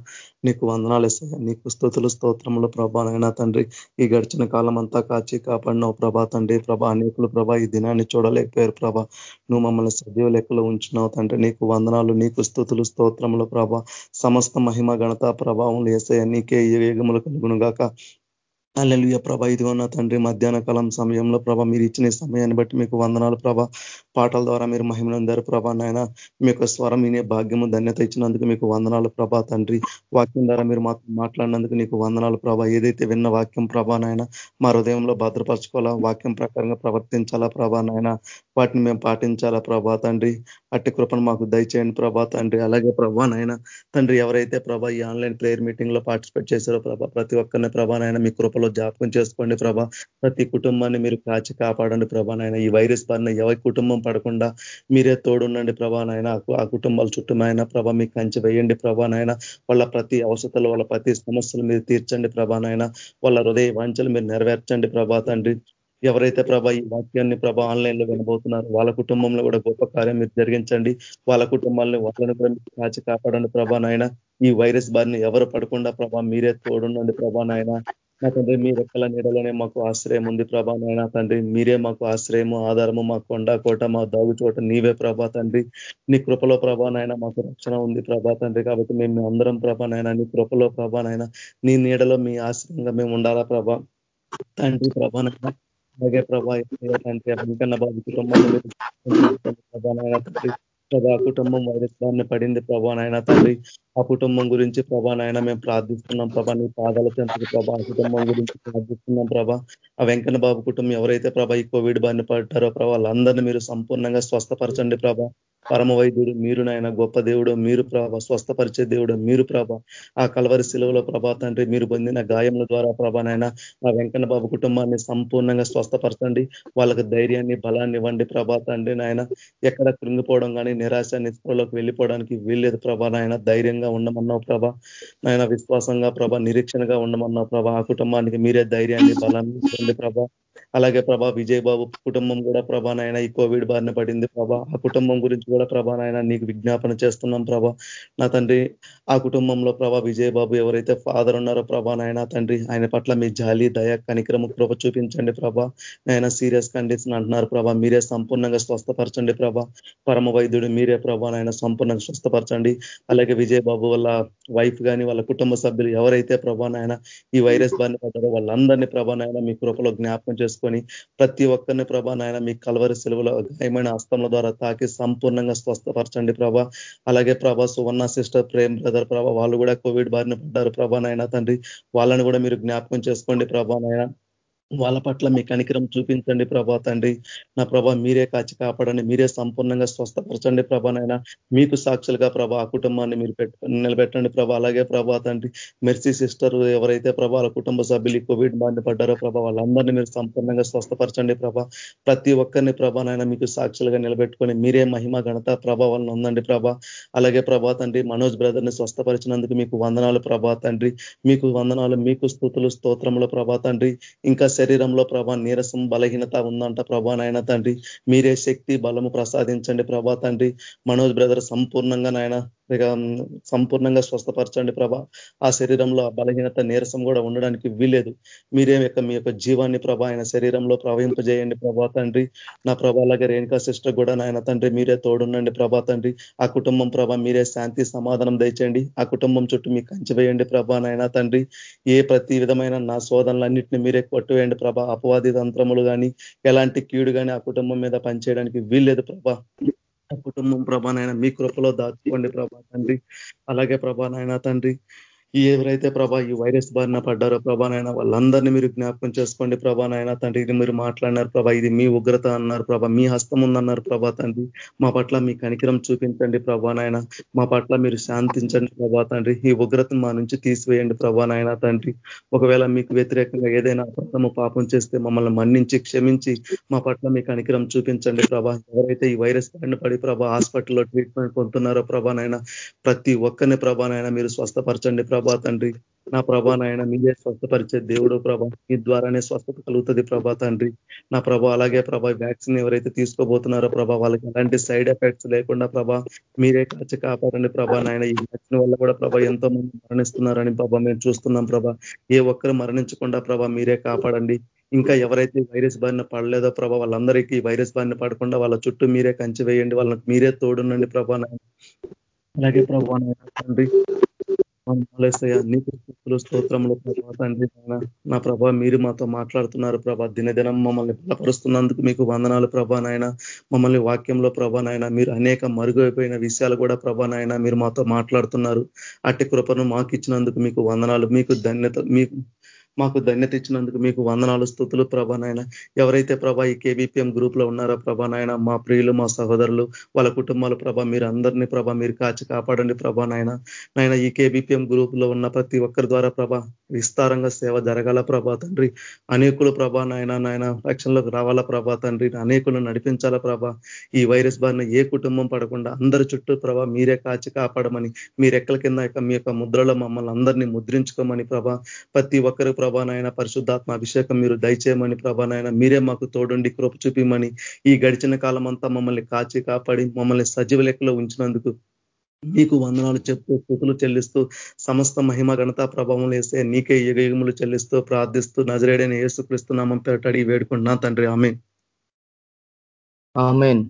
నీకు వందనాలు ఇస్తాయి నీకు స్థుతులు స్తోత్రములు ప్రభానైనా తండ్రి. ఈ గడిచిన కాలం అంతా కాచి కాపాడినావు ప్రభా తండ్రి. ప్రభా అనేకులు ప్రభా ఈ దినాన్ని చూడలేకపోయారు ప్రభా. నువ్వు మమ్మల్ని సజీవ లెక్కలో ఉంచినావు తండ్రి. నీకు వందనాలు నీకు స్థుతులు స్తోత్రములు ప్రభా. సమస్త మహిమ గణత ప్రభావం వేసే నీకే ఈ వేగములు కలుగునుగాక. అల్లెలుయ ప్రభ. ఇదిగో నా తండ్రి మధ్యాహ్న కాలం సమయంలో ప్రభ మీరు ఇచ్చిన సమయాన్ని బట్టి మీకు వందనాలు ప్రభ. పాటల ద్వారా మీరు మహిమలందరూ ప్రభా నాయన. మీకు స్వరం వినే భాగ్యము ధన్యత ఇచ్చినందుకు మీకు వందనాలు ప్రభా తండ్రి. వాక్యం ద్వారా మీరు మాట్లాడినందుకు నీకు వందనాలు ప్రభా. ఏదైతే విన్న వాక్యం ప్రభా నాయన మా హృదయంలో భద్రపరచుకోవాలా? వాక్యం ప్రకారంగా ప్రవర్తించాలా ప్రభా నాయన? వాటిని మేము పాటించాలా ప్రభా తండ్రి? అట్టి కృపను మాకు దయచేయండి ప్రభా తండ్రి. అలాగే ప్రభా నాయన తండ్రి ఎవరైతే ప్రభా ఈ ఆన్లైన్ ప్రేయర్ మీటింగ్లో పార్టిసిపేట్ చేశారో ప్రభా ప్రతి ఒక్కరిని ప్రభా నాయన మీ కృపలో జ్ఞాపకం చేసుకోండి ప్రభా. ప్రతి కుటుంబాన్ని మీరు కాచి కాపాడండి ప్రభా నాయన. ఈ వైరస్ బారిన ఎవరి కుటుంబం పడకుండా మీరే తోడుండండి ప్రభా నాయన. ఆ కుటుంబాల చుట్టూ నాయన ప్రభా మీకు కంచి వేయండి ప్రభా నాయన. వాళ్ళ ప్రతి అవసరాలు వాళ్ళ ప్రతి సమస్యలు మీరు తీర్చండి ప్రభా నాయన. వాళ్ళ హృదయ వాంఛలు మీరు నెరవేర్చండి ప్రభా తండ్రి. ఎవరైతే ప్రభా ఈ వాక్యాన్ని ప్రభా ఆన్లైన్లో వినబోతున్నారు వాళ్ళ కుటుంబంలో కూడా గొప్ప కార్యం మీరు జరిగించండి. వాళ్ళ కుటుంబాలను వాళ్ళని కూడా కాచి కాపాడండి ప్రభా నాయన. ఈ వైరస్ బారిని ఎవరు పడకుండా ప్రభా మీరే తోడుండండి ప్రభా నాయన. నా తండ్రి మీ రెక్కల నీడలోనే మాకు ఆశ్రయం ఉంది ప్రభా నాయన తండ్రి. మీరే మాకు ఆశ్రయము ఆధారము మా కొండ కోట మా దాగు చోట నీవే ప్రభా తండ్రి. నీ కృపలో ప్రభా నాయన మాకు రక్షణ ఉంది ప్రభా తండ్రి. కాబట్టి మేము అందరం ప్రభా నాయన నీ కృపలో ప్రభా నాయన నీ నీడలో మీ ఆశ్రయంగా మేము ఉండాలా ప్రభా తండ్రి ప్రభా నాయన. అలాగే ప్రభా తండ్రి వెంకన్న బాబు కుటుంబాన్ని తండ్రి. ప్రభా కుటుంబం వైరస్ బారిన పడింది ప్రభా నాయన తండ్రి. ఆ కుటుంబం గురించి ప్రభా నాయన మేము ప్రార్థిస్తున్నాం ప్రభా. నీ పాదాల చెంతకు ప్రభా ఆ కుటుంబం గురించి ప్రార్థిస్తున్నాం ప్రభా. ఆ వెంకన్న బాబు కుటుంబం ఎవరైతే ప్రభా ఈ కోవిడ్ బారిన పడ్డారో ప్రభా వాళ్ళందరినీ మీరు సంపూర్ణంగా స్వస్థపరచండి ప్రభా. పరమ వైద్యుడు మీరు నాయన గొప్ప దేవుడు మీరు ప్రభ స్వస్థపరిచే దేవుడు మీరు ప్రభ. ఆ కలవరి శిలువలో ప్రభా తండ్రి మీరు పొందిన గాయముల ద్వారా ప్రభా నాయన ఆ వెంకన్న బాబు కుటుంబాన్ని సంపూర్ణంగా స్వస్థపరచండి. వాళ్ళకి ధైర్యాన్ని బలాన్ని ఇవ్వండి ప్రభా తండ్రి నాయన. ఎక్కడ కృంగిపోవడం కానీ నిరాశ నిస్పృహలోకి వెళ్ళిపోవడానికి వీల్లేదు ప్రభా నాయన. ధైర్యంగా ఉండమన్నావు ప్రభా. నాయన విశ్వాసంగా ప్రభా నిరీక్షణగా ఉండమన్నావు ప్రభా. ఆ కుటుంబానికి మీరే ధైర్యాన్ని బలాన్ని ఇవ్వండి ప్రభా. అలాగే ప్రభా విజయ్ బాబు కుటుంబం కూడా ప్రభా నాయన ఈ కోవిడ్ బారిన పడింది ప్రభా. ఆ కుటుంబం గురించి కూడా ప్రభా నాయన నీకు విజ్ఞాపన చేస్తున్నాం ప్రభా. నా తండ్రి ఆ కుటుంబంలో ప్రభా విజయ్ బాబు ఎవరైతే ఫాదర్ ఉన్నారో ప్రభా నాయన తండ్రి ఆయన పట్ల మీ జాలి దయ కనికరము కృప చూపించండి ప్రభా. నాయన సీరియస్ కండిషన్ అంటున్నారు ప్రభా. మీరే సంపూర్ణంగా స్వస్థపరచండి ప్రభా. పరమ వైద్యుడు మీరే ప్రభా నాయన సంపూర్ణంగా స్వస్థపరచండి. అలాగే విజయ్ బాబు వాళ్ళ వైఫ్ కానీ వాళ్ళ కుటుంబ సభ్యులు ఎవరైతే ప్రభా నాయన ఈ వైరస్ బారిన పడ్డారో వాళ్ళందరినీ ప్రభా నాయన మీ కృపలో జ్ఞాపకం చేసుకొని ప్రతి ఒక్కరిని ప్రభా నాయన మీ కలవరి సెలవులో గాయమైన అస్తంల ద్వారా తాకి సంపూర్ణంగా స్వస్థపరచండి ప్రభా. అలాగే ప్రభా సువర్ణ సిస్టర్ ప్రేమ్ బ్రదర్ ప్రభా వాళ్ళు కూడా కోవిడ్ బారిన పడ్డారు ప్రభా నాయన తండ్రి. వాళ్ళని కూడా మీరు జ్ఞాపకం చేసుకోండి ప్రభా నాయన. వాళ్ళ పట్ల మీ కనికరం చూపించండి ప్రభా తండ్రి. నా ప్రభా మీరే కాచి కాపాడండి మీరే సంపూర్ణంగా స్వస్థపరచండి ప్రభా నాయన. మీకు సాక్షులుగా ప్రభా ఆ కుటుంబాన్ని మీరు నిలబెట్టండి ప్రభా. అలాగే ప్రభా తండ్రి మెర్సీ సిస్టర్ ఎవరైతే ప్రభా వాళ్ళ కుటుంబ సభ్యులు కోవిడ్ బారిన పడ్డారో ప్రభా వాళ్ళందరినీ మీరు సంపూర్ణంగా స్వస్థపరచండి ప్రభా. ప్రతి ఒక్కరిని ప్రభా నాయన మీకు సాక్షులుగా నిలబెట్టుకొని మీరే మహిమ ఘనత ప్రభావాలను ఉందండి ప్రభా. అలాగే ప్రభా తండ్రి మనోజ్ బ్రదర్ని స్వస్థపరిచినందుకు మీకు వందనాలు ప్రభా తండ్రి. మీకు వందనాలు మీకు స్థుతులు స్తోత్రముల ప్రభా తండ్రి. ఇంకా శరీరంలో ప్రభా నీరసం బలహీనత ఉందంట ప్రభా నాయన తండ్రి. మీరే శక్తి బలము ప్రసాదించండి ప్రభా తండ్రి. మనోజ్ బ్రదర్ సంపూర్ణంగా నాయన సంపూర్ణంగా స్వస్థపరచండి ప్రభా. ఆ శరీరంలో బలహీనత నీరసం కూడా ఉండడానికి వీలేదు మీరే యొక్క మీ యొక్క జీవాన్ని ప్రభా ఆయన శరీరంలో ప్రవహింపజేయండి ప్రభా తండ్రి. నా ప్రభా అలాగే రేణుకా సిస్టర్ కూడా నాయన తండ్రి మీరే తోడుండండి ప్రభా తండ్రి. ఆ కుటుంబం ప్రభా మీరే శాంతి సమాధానం దయచేయండి. ఆ కుటుంబం చుట్టూ మీకు కంచివేయండి ప్రభా నాయన తండ్రి. ఏ ప్రతి విధమైన నా శోధనలన్నింటినీ మీరే కొట్టువేయండి ప్రభా. అపవాది తంత్రములు కానీ ఎలాంటి కీడు కానీ ఆ కుటుంబం మీద పనిచేయడానికి వీల్లేదు ప్రభా. కుటుంబం ప్రభానైనా మీ కృపలో దాచుకోండి ప్రభా తండ్రి. అలాగే ప్రభానైనా తండ్రి ఎవరైతే ప్రభా ఈ వైరస్ బారిన పడ్డారో ప్రభానైనా వాళ్ళందరినీ మీరు జ్ఞాపకం చేసుకోండి ప్రభానైనా. తండ్రి ఇది మీరు మాట్లాడినారు ప్రభా ఇది మీ ఉగ్రత అన్నారు ప్రభా మీ హస్తం ఉందన్నారు ప్రభా తండ్రి. మా పట్ల మీ కనికిరం చూపించండి ప్రభానైనా. మా పట్ల మీరు శాంతించండి ప్రభా తండ్రి. ఈ ఉగ్రతను మా నుంచి తీసివేయండి ప్రభానైనా తండ్రి. ఒకవేళ మీకు వ్యతిరేకంగా ఏదైనా అబద్ధము పాపం చేస్తే మమ్మల్ని మన్నించి క్షమించి మా పట్ల మీ కనికిరం చూపించండి ప్రభా. ఎవరైతే ఈ వైరస్ బారిన పడి ప్రభా హాస్పిటల్లో ట్రీట్మెంట్ పొందుతున్నారో ప్రభానైనా ప్రతి ఒక్కరిని ప్రభానైనా మీరు స్వస్థపరచండి ప్రభా. తండ్రి. నా ప్రభా నాయన మీరే స్వస్థపరిచే దేవుడు ప్రభా. మీ ద్వారానే స్వస్థత కలుగుతుంది ప్రభా తండ్రి. నా ప్రభా అలాగే ప్రభా వ్యాక్సిన్ ఎవరైతే తీసుకోబోతున్నారో ప్రభా వాళ్ళకి ఎలాంటి సైడ్ ఎఫెక్ట్స్ లేకుండా ప్రభా మీరే కాచి కాపాడండి ప్రభా నాయన. ఈ వ్యాక్సిన్ వల్ల కూడా ప్రభా ఎంతో మంది మరణిస్తున్నారని ప్రభా మేము చూస్తున్నాం ప్రభా. ఏ ఒక్కరు మరణించకుండా ప్రభా మీరే కాపాడండి. ఇంకా ఎవరైతే వైరస్ బారిన పడలేదో ప్రభా వాళ్ళందరికీ వైరస్ బారిన పడకుండా వాళ్ళ చుట్టూ మీరే కంచి వేయండి. వాళ్ళకి మీరే తోడునండి ప్రభా అలాగే ప్రభా తండ్రి. నీకు స్తోత్రంలో ప్రభా తండ్రి నా ప్రభా మీరు మాతో మాట్లాడుతున్నారు ప్రభా. దినదినం మమ్మల్ని బలపరుస్తున్నందుకు మీకు వందనాలు ప్రభా నాయన. మమ్మల్ని వాక్యంలో ప్రభా నాయన మీరు అనేక మరుగైపోయిన విషయాలు కూడా ప్రభా నాయన మీరు మాతో మాట్లాడుతున్నారు. అట్టి కృపను మాకు ఇచ్చినందుకు మీకు వందనాలు మీకు ధన్యత మీకు మాకు ధన్యత ఇచ్చినందుకు మీకు వందనాలు స్థుతులు ప్రభానాయన ఎవరైతే ప్రభా ఈ కేబీపీఎం గ్రూప్లో ఉన్నారో ప్రభానాయన మా ప్రియులు మా సహోదరులు వాళ్ళ కుటుంబాల ప్రభ మీరు అందరినీ ప్రభ మీరు కాచి కాపాడండి ప్రభా నాయన. ఈ కేబీపీఎం గ్రూప్లో ఉన్న ప్రతి ఒక్కరి ద్వారా ప్రభ విస్తారంగా సేవ జరగాల ప్రభా తండ్రి. అనేకులు ప్రభా నాయన నాయన రక్షణలోకి రావాలా ప్రభా తండ్రి. అనేకులు నడిపించాలా ప్రభా. ఈ వైరస్ బారిన ఏ కుటుంబం పడకుండా అందరి చుట్టూ ప్రభా మీరే కాచి కాపాడమని మీరెక్కల కింద మీ యొక్క ముద్రలో మమ్మల్ని అందరినీ ముద్రించుకోమని ప్రభా ప్రతి ఒక్కరు ప్రభానైనా పరిశుద్ధాత్మ అభిషేకం మీరు దయచేయమని ప్రభానైనా మీరే మాకు తోడుండి కృప చూపిమని ఈ గడిచిన కాలం అంతా మమ్మల్ని కాచి కాపాడి మమ్మల్ని సజీవ లెక్కలో ఉంచినందుకు మీకు వందనాలు చెప్తూ స్థుతులు చెల్లిస్తూ సమస్త మహిమ ఘనత ప్రభావం వేస్తే నీకే యుగయుగములు చెల్లిస్తూ ప్రార్థిస్తూ నజరేడైన ఏసుక్రీస్తున్నామం పేరటడి వేడుకుంటున్నా తండ్రి. ఆమె ఆమెన్.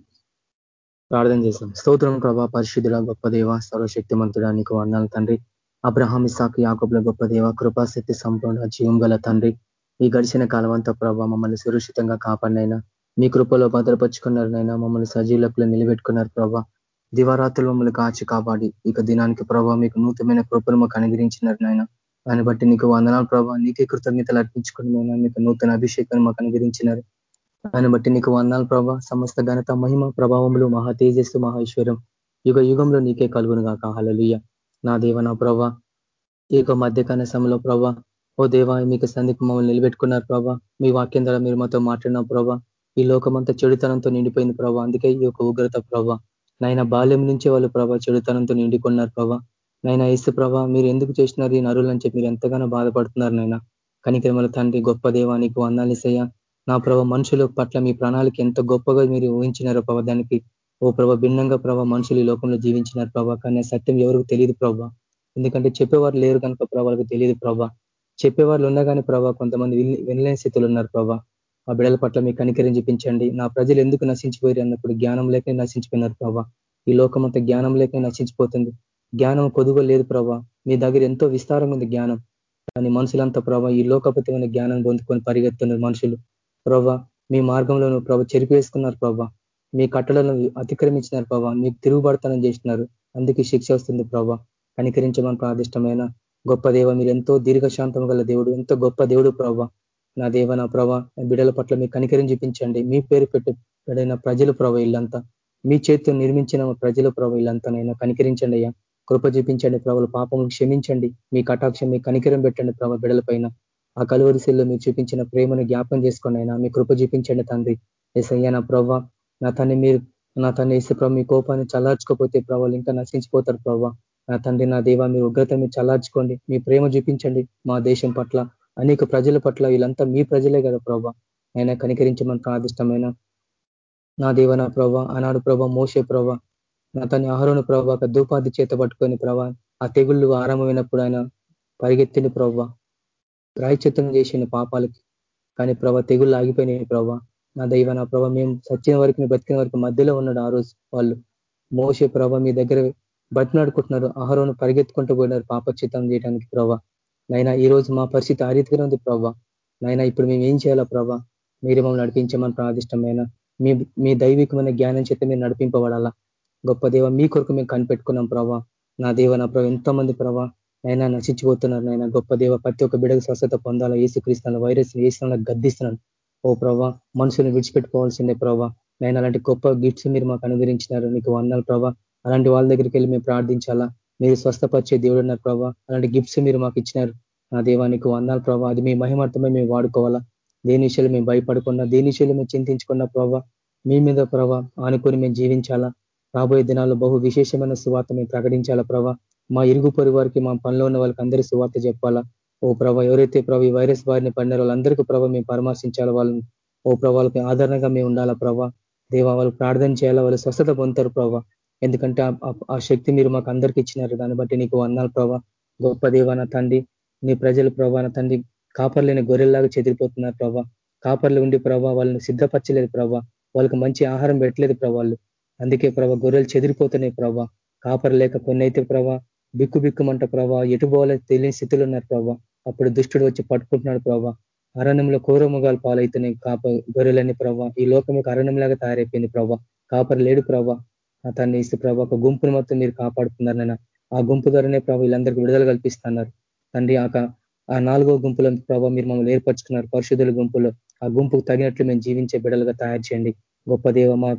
ప్రార్థన చేశాం స్తోత్రం ప్రభా పరిశుద్ధుడ గొప్ప దేవ సర్వశక్తిమంతుడా నీకు వందాలు తండ్రి. అబ్రహాం ఇసాక్ యాకబుల గొప్ప దేవ కృపాశక్తి సంపూర్ణ జీవం గల తండ్రి. ఈ గడిచిన కాలం అంతా ప్రభావ మమ్మల్ని సురక్షితంగా కాపాడినైనా మీ కృపలో భద్రపరుచుకున్నారనైనా మమ్మల్ని సజీలకులు నిలబెట్టుకున్నారు ప్రభా. దివారాత్రులు మమ్మల్ని కాచి కాపాడి ఇక దినానికి ప్రభావ మీకు నూతనమైన కృపను మాకు అనుగ్రహించినారనైనా దాన్ని బట్టి నీకు వందనాలు ప్రభావ నీకే కృతజ్ఞతలు అర్పించుకున్నైనా మీకు నూతన అభిషేకాన్ని మాకు అనుగ్రహించినారు. దాన్ని బట్టి నీకు వందనాలు ప్రభా. సమస్త ఘనత మహిమ ప్రభావములు మహా తేజస్సు మహేశ్వరం యుగ యుగంలో నీకే కలుగును కాక హలలుయ్య నా దేవ నా ప్రభా. ఈ యొక్క మధ్యకాల సమయంలో ప్రభా ఓ దేవ మీకు సంధికి మమ్మల్ని నిలబెట్టుకున్నారు ప్రభా. మీ వాక్యం ద్వారా మీరు మాతో మాట్లాడిన ప్రభా. ఈ లోకమంతా చెడుతనంతో నిండిపోయింది ప్రభా. అందుకే ఈ యొక్క ఉగ్రత ప్రభా. నైనా బాల్యం నుంచే వాళ్ళు ప్రభా చెడుతనంతో నిండుకున్నారు ప్రభా. నైనా ఇసు ప్రభా మీరు ఎందుకు చేసినారు ఈ నరులు అని చెప్పి మీరు ఎంతగానో బాధపడుతున్నారు నైనా కనిక్రమల తండ్రి గొప్ప దేవానికి వందాలిసయ్య నా ప్రభ మనుషుల పట్ల మీ ప్రణాళిక ఎంత గొప్పగా మీరు ఊహించినారో ప్రభా దానికి ఓ ప్రభ భిన్నంగా ప్రభా మనుషులు ఈ లోకంలో జీవించినారు ప్రభా కానీ సత్యం ఎవరికి తెలియదు ప్రభా. ఎందుకంటే చెప్పేవారు లేరు కనుక ప్రభాలకు తెలియదు ప్రభా. చెప్పేవాళ్ళు ఉన్నా కానీ ప్రభా కొంతమంది వినలేని స్థితులు ఉన్నారు ప్రభా. ఆ బిడల పట్ల మీకు కనికరిని చూపించండి. నా ప్రజలు ఎందుకు నశించిపోయారు అన్నప్పుడు జ్ఞానం లేకనే నశించిపోయినారు ప్రభా. ఈ లోకం అంతా జ్ఞానం లేకనే నశించిపోతుంది. జ్ఞానం కొదువ లేదు ప్రభా. మీ దగ్గర ఎంతో విస్తారంగా ఉంది జ్ఞానం. కానీ మనుషులంతా ప్రభా ఈ లోకపతమైన జ్ఞానం పొందుకొని పరిగెత్తున్నారు మనుషులు. ప్రభా మీ మార్గంలో ప్రభ చెరిపేసుకున్నారు ప్రభా. మీ కట్టలను అతిక్రమించినారు ప్రభావ మీకు తిరుగుబడతనం చేసినారు. అందుకే శిక్ష వస్తుంది ప్రభా. కనికరించమని ప్రాదిష్టమైన గొప్ప దేవ మీరు ఎంతో దీర్ఘశాంతం గల దేవుడు ఎంతో గొప్ప దేవుడు ప్రభావ నా దేవ నా ప్రభా బిడల పట్ల మీ కనికరం చూపించండి. మీ పేరు పెట్టిన ప్రజలు ప్రభ ఇల్లంతా. మీ చేతితో నిర్మించిన ప్రజలు ప్రభ ఇల్లంతా నైనా కనికరించండి అయ్యా. కృప చూపించండి ప్రభల పాపం క్షమించండి. మీ కటాక్షం మీ కనికరం పెట్టండి ప్రభ బిడల పైన. ఆ కలువరిశీల్లో మీరు చూపించిన ప్రేమను జ్ఞాపం చేసుకోండి అయినా మీ కృప చూపించండి తండ్రి. ఎసయ్యా నా ప్రభ నా తన్ని మీరు నా తన్ని వేసే ప్రభు మీ కోపాన్ని చల్లార్చుకోపోతే ప్రభావాలు ఇంకా నశించిపోతారు ప్రభావ నా తండ్రి నా దేవ మీ ఉగ్రత మీరు చల్లార్చుకోండి. మీ ప్రేమ చూపించండి మా దేశం పట్ల అనేక ప్రజల పట్ల వీళ్ళంతా మీ ప్రజలే కదా ప్రభా. అయినా కనికరించమని ప్రాదిష్టమైన నా దేవ నా ప్రభా ఆనాడు ప్రభా మోసే ప్రభ నా తన ఆహారణ ప్రభా ఒక దూపాది చేత పట్టుకొని ప్రభా ఆ తెగుళ్ళు ఆరంభమైనప్పుడు ఆయన పరిగెత్తిన ప్రభా. ప్రాయచిత్తం చేసిన పాపాలకి కానీ ప్రభా తెగుళ్ళు ఆగిపోయినాయి ప్రభా. నా దైవ నా ప్రభా మేము సచ్చిన వరకు బతికిన వరకు మధ్యలో ఉన్నాడు ఆ రోజు వాళ్ళు. మోసే ప్రభ మీ దగ్గర బతినాడుకుంటున్నారు ఆహారం పరిగెత్తుకుంటూ పోయినారు పాపచితం చేయడానికి ప్రభా. నైనా ఈ రోజు మా పరిస్థితి ఆ రీతిగా ఉంది ప్రభా. నైనా ఇప్పుడు మేము ఏం చేయాలా ప్రభా? మీరు మమ్మల్ని నడిపించమని ప్రాదిష్టమైన మీ మీ దైవికమైన జ్ఞానం చేత మీరు నడిపింపబడాలా? గొప్ప దేవ మీ కొరకు మేము కనిపెట్టుకున్నాం ప్రభా. నా దేవ నా ప్రభావ ఎంతో మంది ప్రభా నైనా నశించిపోతున్నారు నైనా. గొప్ప దేవ ప్రతి ఒక్క బిడకు స్వస్థత పొందాలా? ఏసుక్రీస్తున్న వైరస్ వేసిన గద్దిస్తున్నాను. ఓ ప్రభా మనుషులను విడిచిపెట్టుకోవాల్సిందే ప్రభా. నేను అలాంటి గొప్ప గిఫ్ట్స్ మీరు మాకు అనుగ్రహించినారు. నీకు వందాలు ప్రభా. అలాంటి వాళ్ళ దగ్గరికి వెళ్ళి మేము ప్రార్థించాలా? మీరు స్వస్థపరిచే దేవుడు ఉన్నారు ప్రభా. అలాంటి గిఫ్ట్స్ మీరు మాకు ఇచ్చినారు. నా దేవానికి వందాలు ప్రభా. అది మీ మహిమార్థమే మేము వాడుకోవాలా? దేని విషయాలు మేము భయపడకుండా దేని విషయాలు మేము చింతించుకున్న ప్రభా మీ మీద ప్రభా ఆనుకొని మేము జీవించాలా? రాబోయే దినాల్లో బహు విశేషమైన సువార్త మేము ప్రకటించాలా ప్రభా? మా ఇరుగు పొరుగు వారికి మా పనిలో ఉన్న వాళ్ళకి అందరూ సువార్త చెప్పాలా? ఓ ప్రభా ఎవరైతే ప్రభా ఈ వైరస్ బారిన పడినారో వాళ్ళందరికీ ప్రభ మేము పరామర్శించాలి. వాళ్ళని ఓ ప్రభావాలకి ఆధారంగా మేము ఉండాలా ప్రభ? దేవా వాళ్ళు ప్రార్థన చేయాలా? వాళ్ళు స్వస్థత పొందుతారు ప్రభ. ఎందుకంటే ఆ శక్తి మీరు మాకు అందరికీ ఇచ్చినారు. దాన్ని బట్టి నీకు వందాలు ప్రభ. గొప్ప దేవాన తండ్రి నీ ప్రజలు ప్రభాన తండ్రి కాపర్లేని గొర్రెల్లాగా చెదిరిపోతున్నారు ప్రభా. కాపర్లు ఉండి ప్రభా వాళ్ళని సిద్ధపరచలేదు ప్రభా. వాళ్ళకి మంచి ఆహారం పెట్టలేదు ప్రభావాళ్ళు అందుకే ప్రభా గొర్రెలు చెదిరిపోతున్నాయి ప్రభా. కాపర్ లేక కొన్ని అయితే ప్రభా బిక్కు బిక్కుమంట ప్రభా ఎటు పోవాలని తెలియని స్థితిలో ఉన్నారు ప్రభా. అప్పుడు దుష్టుడు వచ్చి పట్టుకుంటున్నాడు ప్రభా. అరణ్యంలో కోరముగాలు పాలైతున్నాయి కాప గొర్రెలని ప్రభావ ఈ లోకం యొక్క అరణ్యంలాగా తయారైపోయింది ప్రభావ కాపర్ లేడు ప్రభా. తన్ని ఇస్తే ప్రభావ ఒక గుంపును మొత్తం మీరు కాపాడుతున్నారు ఆ గుంపు ద్వారానే ప్రభావ వీళ్ళందరికీ విడుదల కల్పిస్తున్నారు. తండ్రి ఆ నాలుగో గుంపుల ప్రభావ మీరు మమ్మల్ని ఏర్పరచుకున్నారు. పరిశుద్ధుల గుంపులో ఆ గుంపుకు తగినట్లు మేము జీవించే బిడలుగా తయారు చేయండి. గొప్ప దేవ మా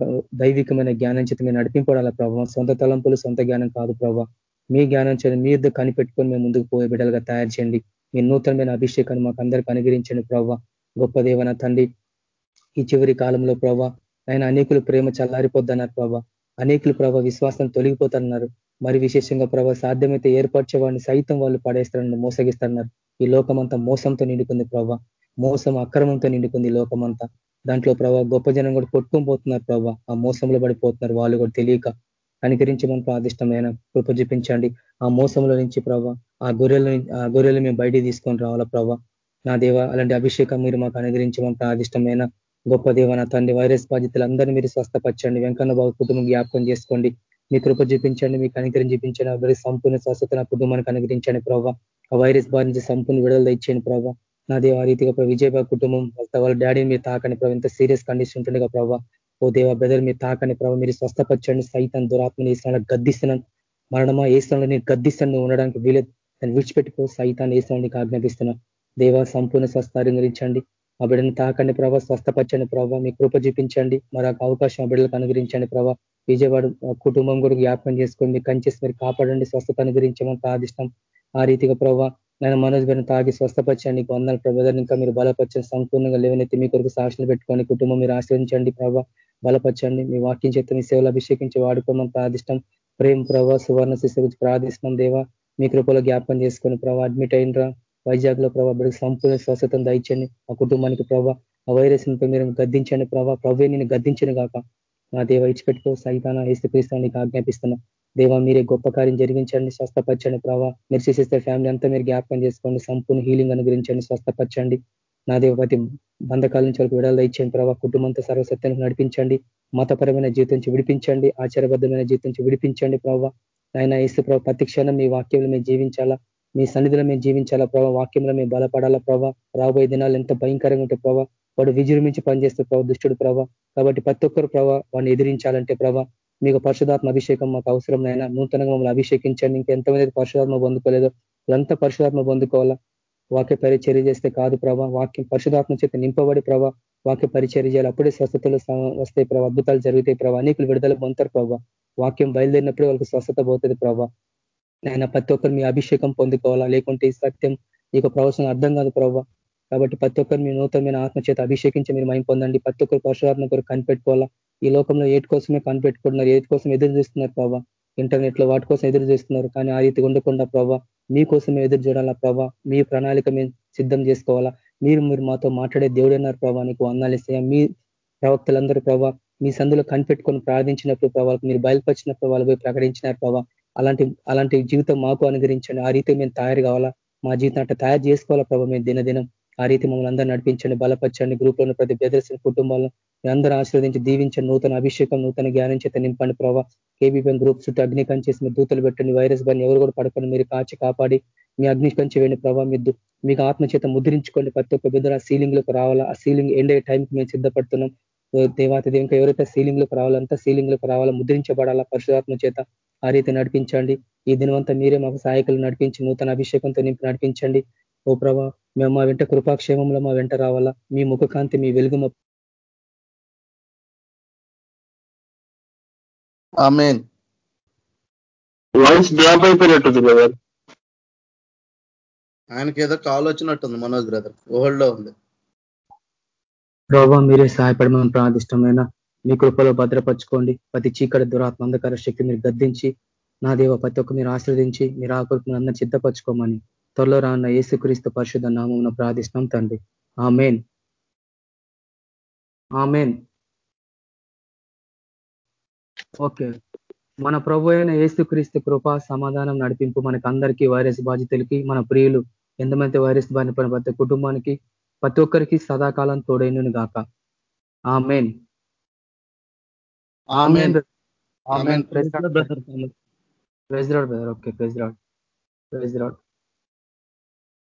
దైవికమైన జ్ఞానం చేత మేము నడిపింపడాలా ప్రభావ సొంత తలంపులు సొంత జ్ఞానం కాదు ప్రభావ మీ జ్ఞానం చేత మీ యుద్ధ కనిపెట్టుకొని మేము ముందుకు పోయే బిడ్డలుగా తయారు చేయండి. మీ నూతనమైన అభిషేకాన్ని మాకు అందరికీ అనుగ్రహించండి ప్రభావ గొప్ప దేవన తండ్రి. ఈ చివరి కాలంలో ప్రవ్వ ఆయన అనేకులు ప్రేమ చల్లారిపోద్దన్నారు ప్రభావ అనేకులు ప్రభావ విశ్వాసం తొలగిపోతున్నారు మరి విశేషంగా ప్రభావ సాధ్యమైతే ఏర్పరచేవాడిని సైతం వాళ్ళు పడేస్తారని మోసగిస్తున్నారు ఈ లోకమంతా మోసంతో నిండుకుంది ప్రభావ మోసం అక్రమంతో నిండుకుంది లోకమంతా. దాంట్లో ప్రభావ గొప్ప జనం కూడా కొట్టుకొని పోతున్నారు ప్రభావ ఆ మోసంలో పడిపోతున్నారు వాళ్ళు కూడా తెలియక. కనికరించమని ప్రాదిష్టమైన కృప చూపించండి. ఆ మోసంలో నుంచి ప్రభావ ఆ గొర్రెల ఆ గొర్రెలు మేము బయటికి తీసుకొని రావాలా ప్రభావ నా దేవ అలాంటి అభిషేకం మీరు మాకు అనుగ్రహించమని ప్రాదిష్టమైన గొప్ప దేవ నా తండ్రి వైరస్ బాధితులందరినీ మీరు స్వస్థపరచండి. వెంకన్న బాబు కుటుంబం జ్ఞాపకం చేసుకోండి. మీ కృప చూపించండి మీకు అనుగ్రహం చూపించండి. అందరి సంపూర్ణ స్వస్థత నా కుటుంబానికి అనుగ్రహించండి ప్రభావ ఆ వైరస్ బాధించి నుంచి సంపూర్ణ విడుదల ఇచ్చేయండి ప్రభావ నాదే ఆ రీతిగా విజయబాబు కుటుంబం వాళ్ళ డాడీని మీరు తాకండి ప్రభావ ఎంత సీరియస్ కండిషన్ ఉంటుండగా ప్రభావ ఓ దేవ బ్రదర్ మీరు తాకని ప్రభావ మీరు స్వస్థపరచండి. సైతం దురాత్మని ఇస్తున్నాడు గద్దిస్తున్నాను మరణమా ఏ నేను గద్దిస్తాను ఉండడానికి వీలేదు దాన్ని విడిచిపెట్టుకో సైతాన్ని ఏ ఆజ్ఞాపిస్తున్నా దేవ సంపూర్ణ స్వస్థ ఆ బిడ్డను తాకండి ప్రభావ స్వస్థపరచండి ప్రభావ మీ కృప చూపించండి. మరొక అవకాశం ఆ బిడ్డలకు అనుగ్రహించండి ప్రభావ విజయవాడ కుటుంబం కూడా జ్ఞాపకం చేసుకొని మీరు కంచేసి మీరు కాపాడండి. స్వస్థత అనుగ్రహించమని ప్రార్థిస్తాం. ఆ రీతిగా ప్రభావ నేను మనోజ్ గారిని తాగి స్వస్థపరచండి. నీకు వందల ప్రభావం ఇంకా మీరు బలపరచండి. సంపూర్ణంగా లేవనైతే మీ కొరకు సాక్షులు పెట్టుకొని కుటుంబం మీరు ఆశ్రయించండి ప్రభావ బలపరచండి. మీ వాక్యం చేత మీ సేవలు అభిషేకించి వాడుకోమని ప్రార్థిష్టం ప్రేమ ప్రభా సువర్ణ శిశు గురించి ప్రార్థిస్తున్నాం దేవా. మీ కృపలో జ్ఞాపం చేసుకొని ప్రభా అడ్మిట్ అయినరా. వైజాగ్లో ప్రభావ బిడ్డకు సంపూర్ణ స్వస్థతను దయచండి. ఆ కుటుంబానికి ప్రభావ ఆ వైరస్ మీరు గద్దించండి ప్రభావ ప్రవ్వే నేను గద్దించను కాక నా దేవ ఇచ్చిపెట్టుకో సైతాన ఏసుక్రీస్తాను నీకు ఆజ్ఞాపిస్తున్నా. దేవ మీరే గొప్ప కార్యం జరిగించండి స్వస్థపరచండి ప్రభావ మీరు చేసేస్తే ఫ్యామిలీ అంతా మీరు జ్ఞాపకం చేసుకోండి. సంపూర్ణ హీలింగ్ అనుగ్రహించండి స్వస్థపరచండి. నా దేవ ప్రతి బంధకాల నుంచి వరకు విడుదల ఇచ్చండి ప్రభావ కుటుంబంతో సర్వసత్యానికి నడిపించండి. మతపరమైన జీవితం నుంచి విడిపించండి. ఆచారబద్ధమైన జీవితం నుంచి విడిపించండి ప్రభావ ఆయన ఏసు ప్రభావ ప్రతి క్షణం మీ వాక్యంలో మేము జీవించాలా? మీ సన్నిధిలో మేము జీవించాలా ప్రభావ వాక్యంలో మేము బలపడాలా ప్రభావ రాబోయే దినాలు ఎంత భయంకరంగా ఉంటే ప్రభావ వాడు విజృంభించి పనిచేస్తే ప్రభావ దుష్టుడు ప్రభావ కాబట్టి ప్రతి ఒక్కరు ప్రభావ వాడిని ఎదిరించాలంటే ప్రభావ మీకు పరిశుధాత్మ అభిషేకం మాకు అవసరం అయినా నూతనంగా మమ్మల్ని అభిషేకించండి. ఇంకెంతమంది పరిశుధాత్మ పొందుకోలేదో వాళ్ళంతా పరిశుధాత్మ పొందుకోవాలా? వాక్య పరిచర్య చేస్తే కాదు ప్రభా. వాక్యం పరిశుధాత్మ చేత నింపబడి ప్రభా. వాక్య పరిచర్య చేయాలి. అప్పుడే స్వస్థతలు వస్తాయి ప్రభా. అద్భుతాలు జరుగుతాయి ప్రభా. అనేకులు విడుదల పొందుతారు ప్రభా. వాక్యం బయలుదేరినప్పుడే వాళ్ళకి స్వస్థత పోతుంది ప్రభావ ఆయన ప్రతి ఒక్కరు మీ అభిషేకం పొందుకోవాలా? లేకుంటే ఈ సత్యం ఈ ప్రవచనం అర్థం కాదు ప్రభావ కాబట్టి ప్రతి ఒక్కరు మీ నూతనమైన ఆత్మచేత అభిషేకించి మీరు మైం పొందండి. ప్రతి ఒక్కరు పరశురాత్మ కొరకు కనిపెట్టుకోవాలా? ఈ లోకంలో ఏటి కోసమే కనిపెట్టుకుంటున్నారు? ఏటి కోసం ఎదురు చూస్తున్నారు ప్రభా? ఇంటర్నెట్లో వాటి కోసం ఎదురు చూస్తున్నారు. కానీ ఆ రీతి ఉండకుండా ప్రభావ మీకోసం ఎదురు చూడాలా ప్రభా? మీ ప్రణాళిక మేము సిద్ధం చేసుకోవాలా? మీరు మీరు మాతో మాట్లాడే దేవుడన్నారు ప్రభా నీకు వందాలిస్తాయా మీ ప్రవక్తలందరూ ప్రభా మీ సందులో కనిపెట్టుకొని ప్రార్థించినప్పుడు ప్రభావాలకు మీరు బయలుపరిచినప్పుడు వాళ్ళు పోయి ప్రకటించినారు ప్రభా. అలాంటి అలాంటి జీవితం మాకు అనుగ్రహించండి. ఆ రీతి మేము తయారు కావాలా? మా జీవితం అట్లా తయారు చేసుకోవాలా ప్రభావ మేము దినదినం? ఆ రీతి మమ్మల్ని అందరూ నడిపించండి బలపరచండి. గ్రూప్లో ప్రతి బెదర్సిన కుటుంబాలను అందరూ ఆశీర్వదించి దీవించండి. నూతన అభిషేకం నూతన జ్ఞానం చేత నింపండి ప్రభావ కేబీపీఎం గ్రూప్ చుట్టూ అగ్నికం చేసి మీరు దూతలు పెట్టండి. వైరస్ బారిని ఎవరు కూడా పడకండి మీరు కాచి కాపాడి మీ అగ్నికంచి వేయండి ప్రభావ మీరు మీకు ఆత్మచేత ముద్రించుకోండి. ప్రతి ఒక్క బిడ్డ ఆ సీలింగ్లోకి రావాలా? ఆ సీలింగ్ ఎండే టైంకి మేము సిద్ధపడుతున్నాం. దేవాత ఇంకా ఎవరైతే సీలింగ్లోకి రావాలంతా సీలింగ్లోకి రావాలా? ముద్రించబడాలా? పరిశుధాత్మ చేత ఆ రీతి నడిపించండి. ఈ దినవంతా మీరే మాకు సహాయకులు నడిపించి నూతన అభిషేకంతో నింపి నడిపించండి. ఓ ప్రభా మేము మా వెంట కృపాక్షేమంలో మా వెంట రావాలా? మీ ముఖకాంతి మీ వెలుగు వాయిస్ డ్రాప్ అయిపోయినట్టుంది కదా ఆయనకి ఏదో కాల్ వచ్చినట్టుంది మనోజ్ బ్రదర్ ఓల్డ్లో ఉంది. ప్రభావ మీరే సహాయపడమని ప్రాదిష్టమైన మీ కృపలో భద్రపరచుకోండి. ప్రతి చీకటి దురాత్మ అంధకార శక్తి మీరు గద్దించి నా దేవ ప్రతి ఒక్క మీరు ఆశ్రదించి మీరు ఆ కృపను అందరూ సిద్ధపరచుకోమని త్వరలో రాన్న ఏసుక్రీస్తు పరిశుద్ధ నామం ప్రార్థిస్తున్నాం తండ్రి. Amen amen okay. మన ప్రభు అయిన ఏసుక్రీస్తు కృప సమాధానం నడిపింపు మనకి అందరికీ వైరస్ బాధితులకి మన ప్రియులు ఎంతమంది వైరస్ బారిన పడిన ప్రతి కుటుంబానికి ప్రతి ఒక్కరికి సదాకాలం తోడైనను గాక. Praise lord brother. Okay praise lord praise lord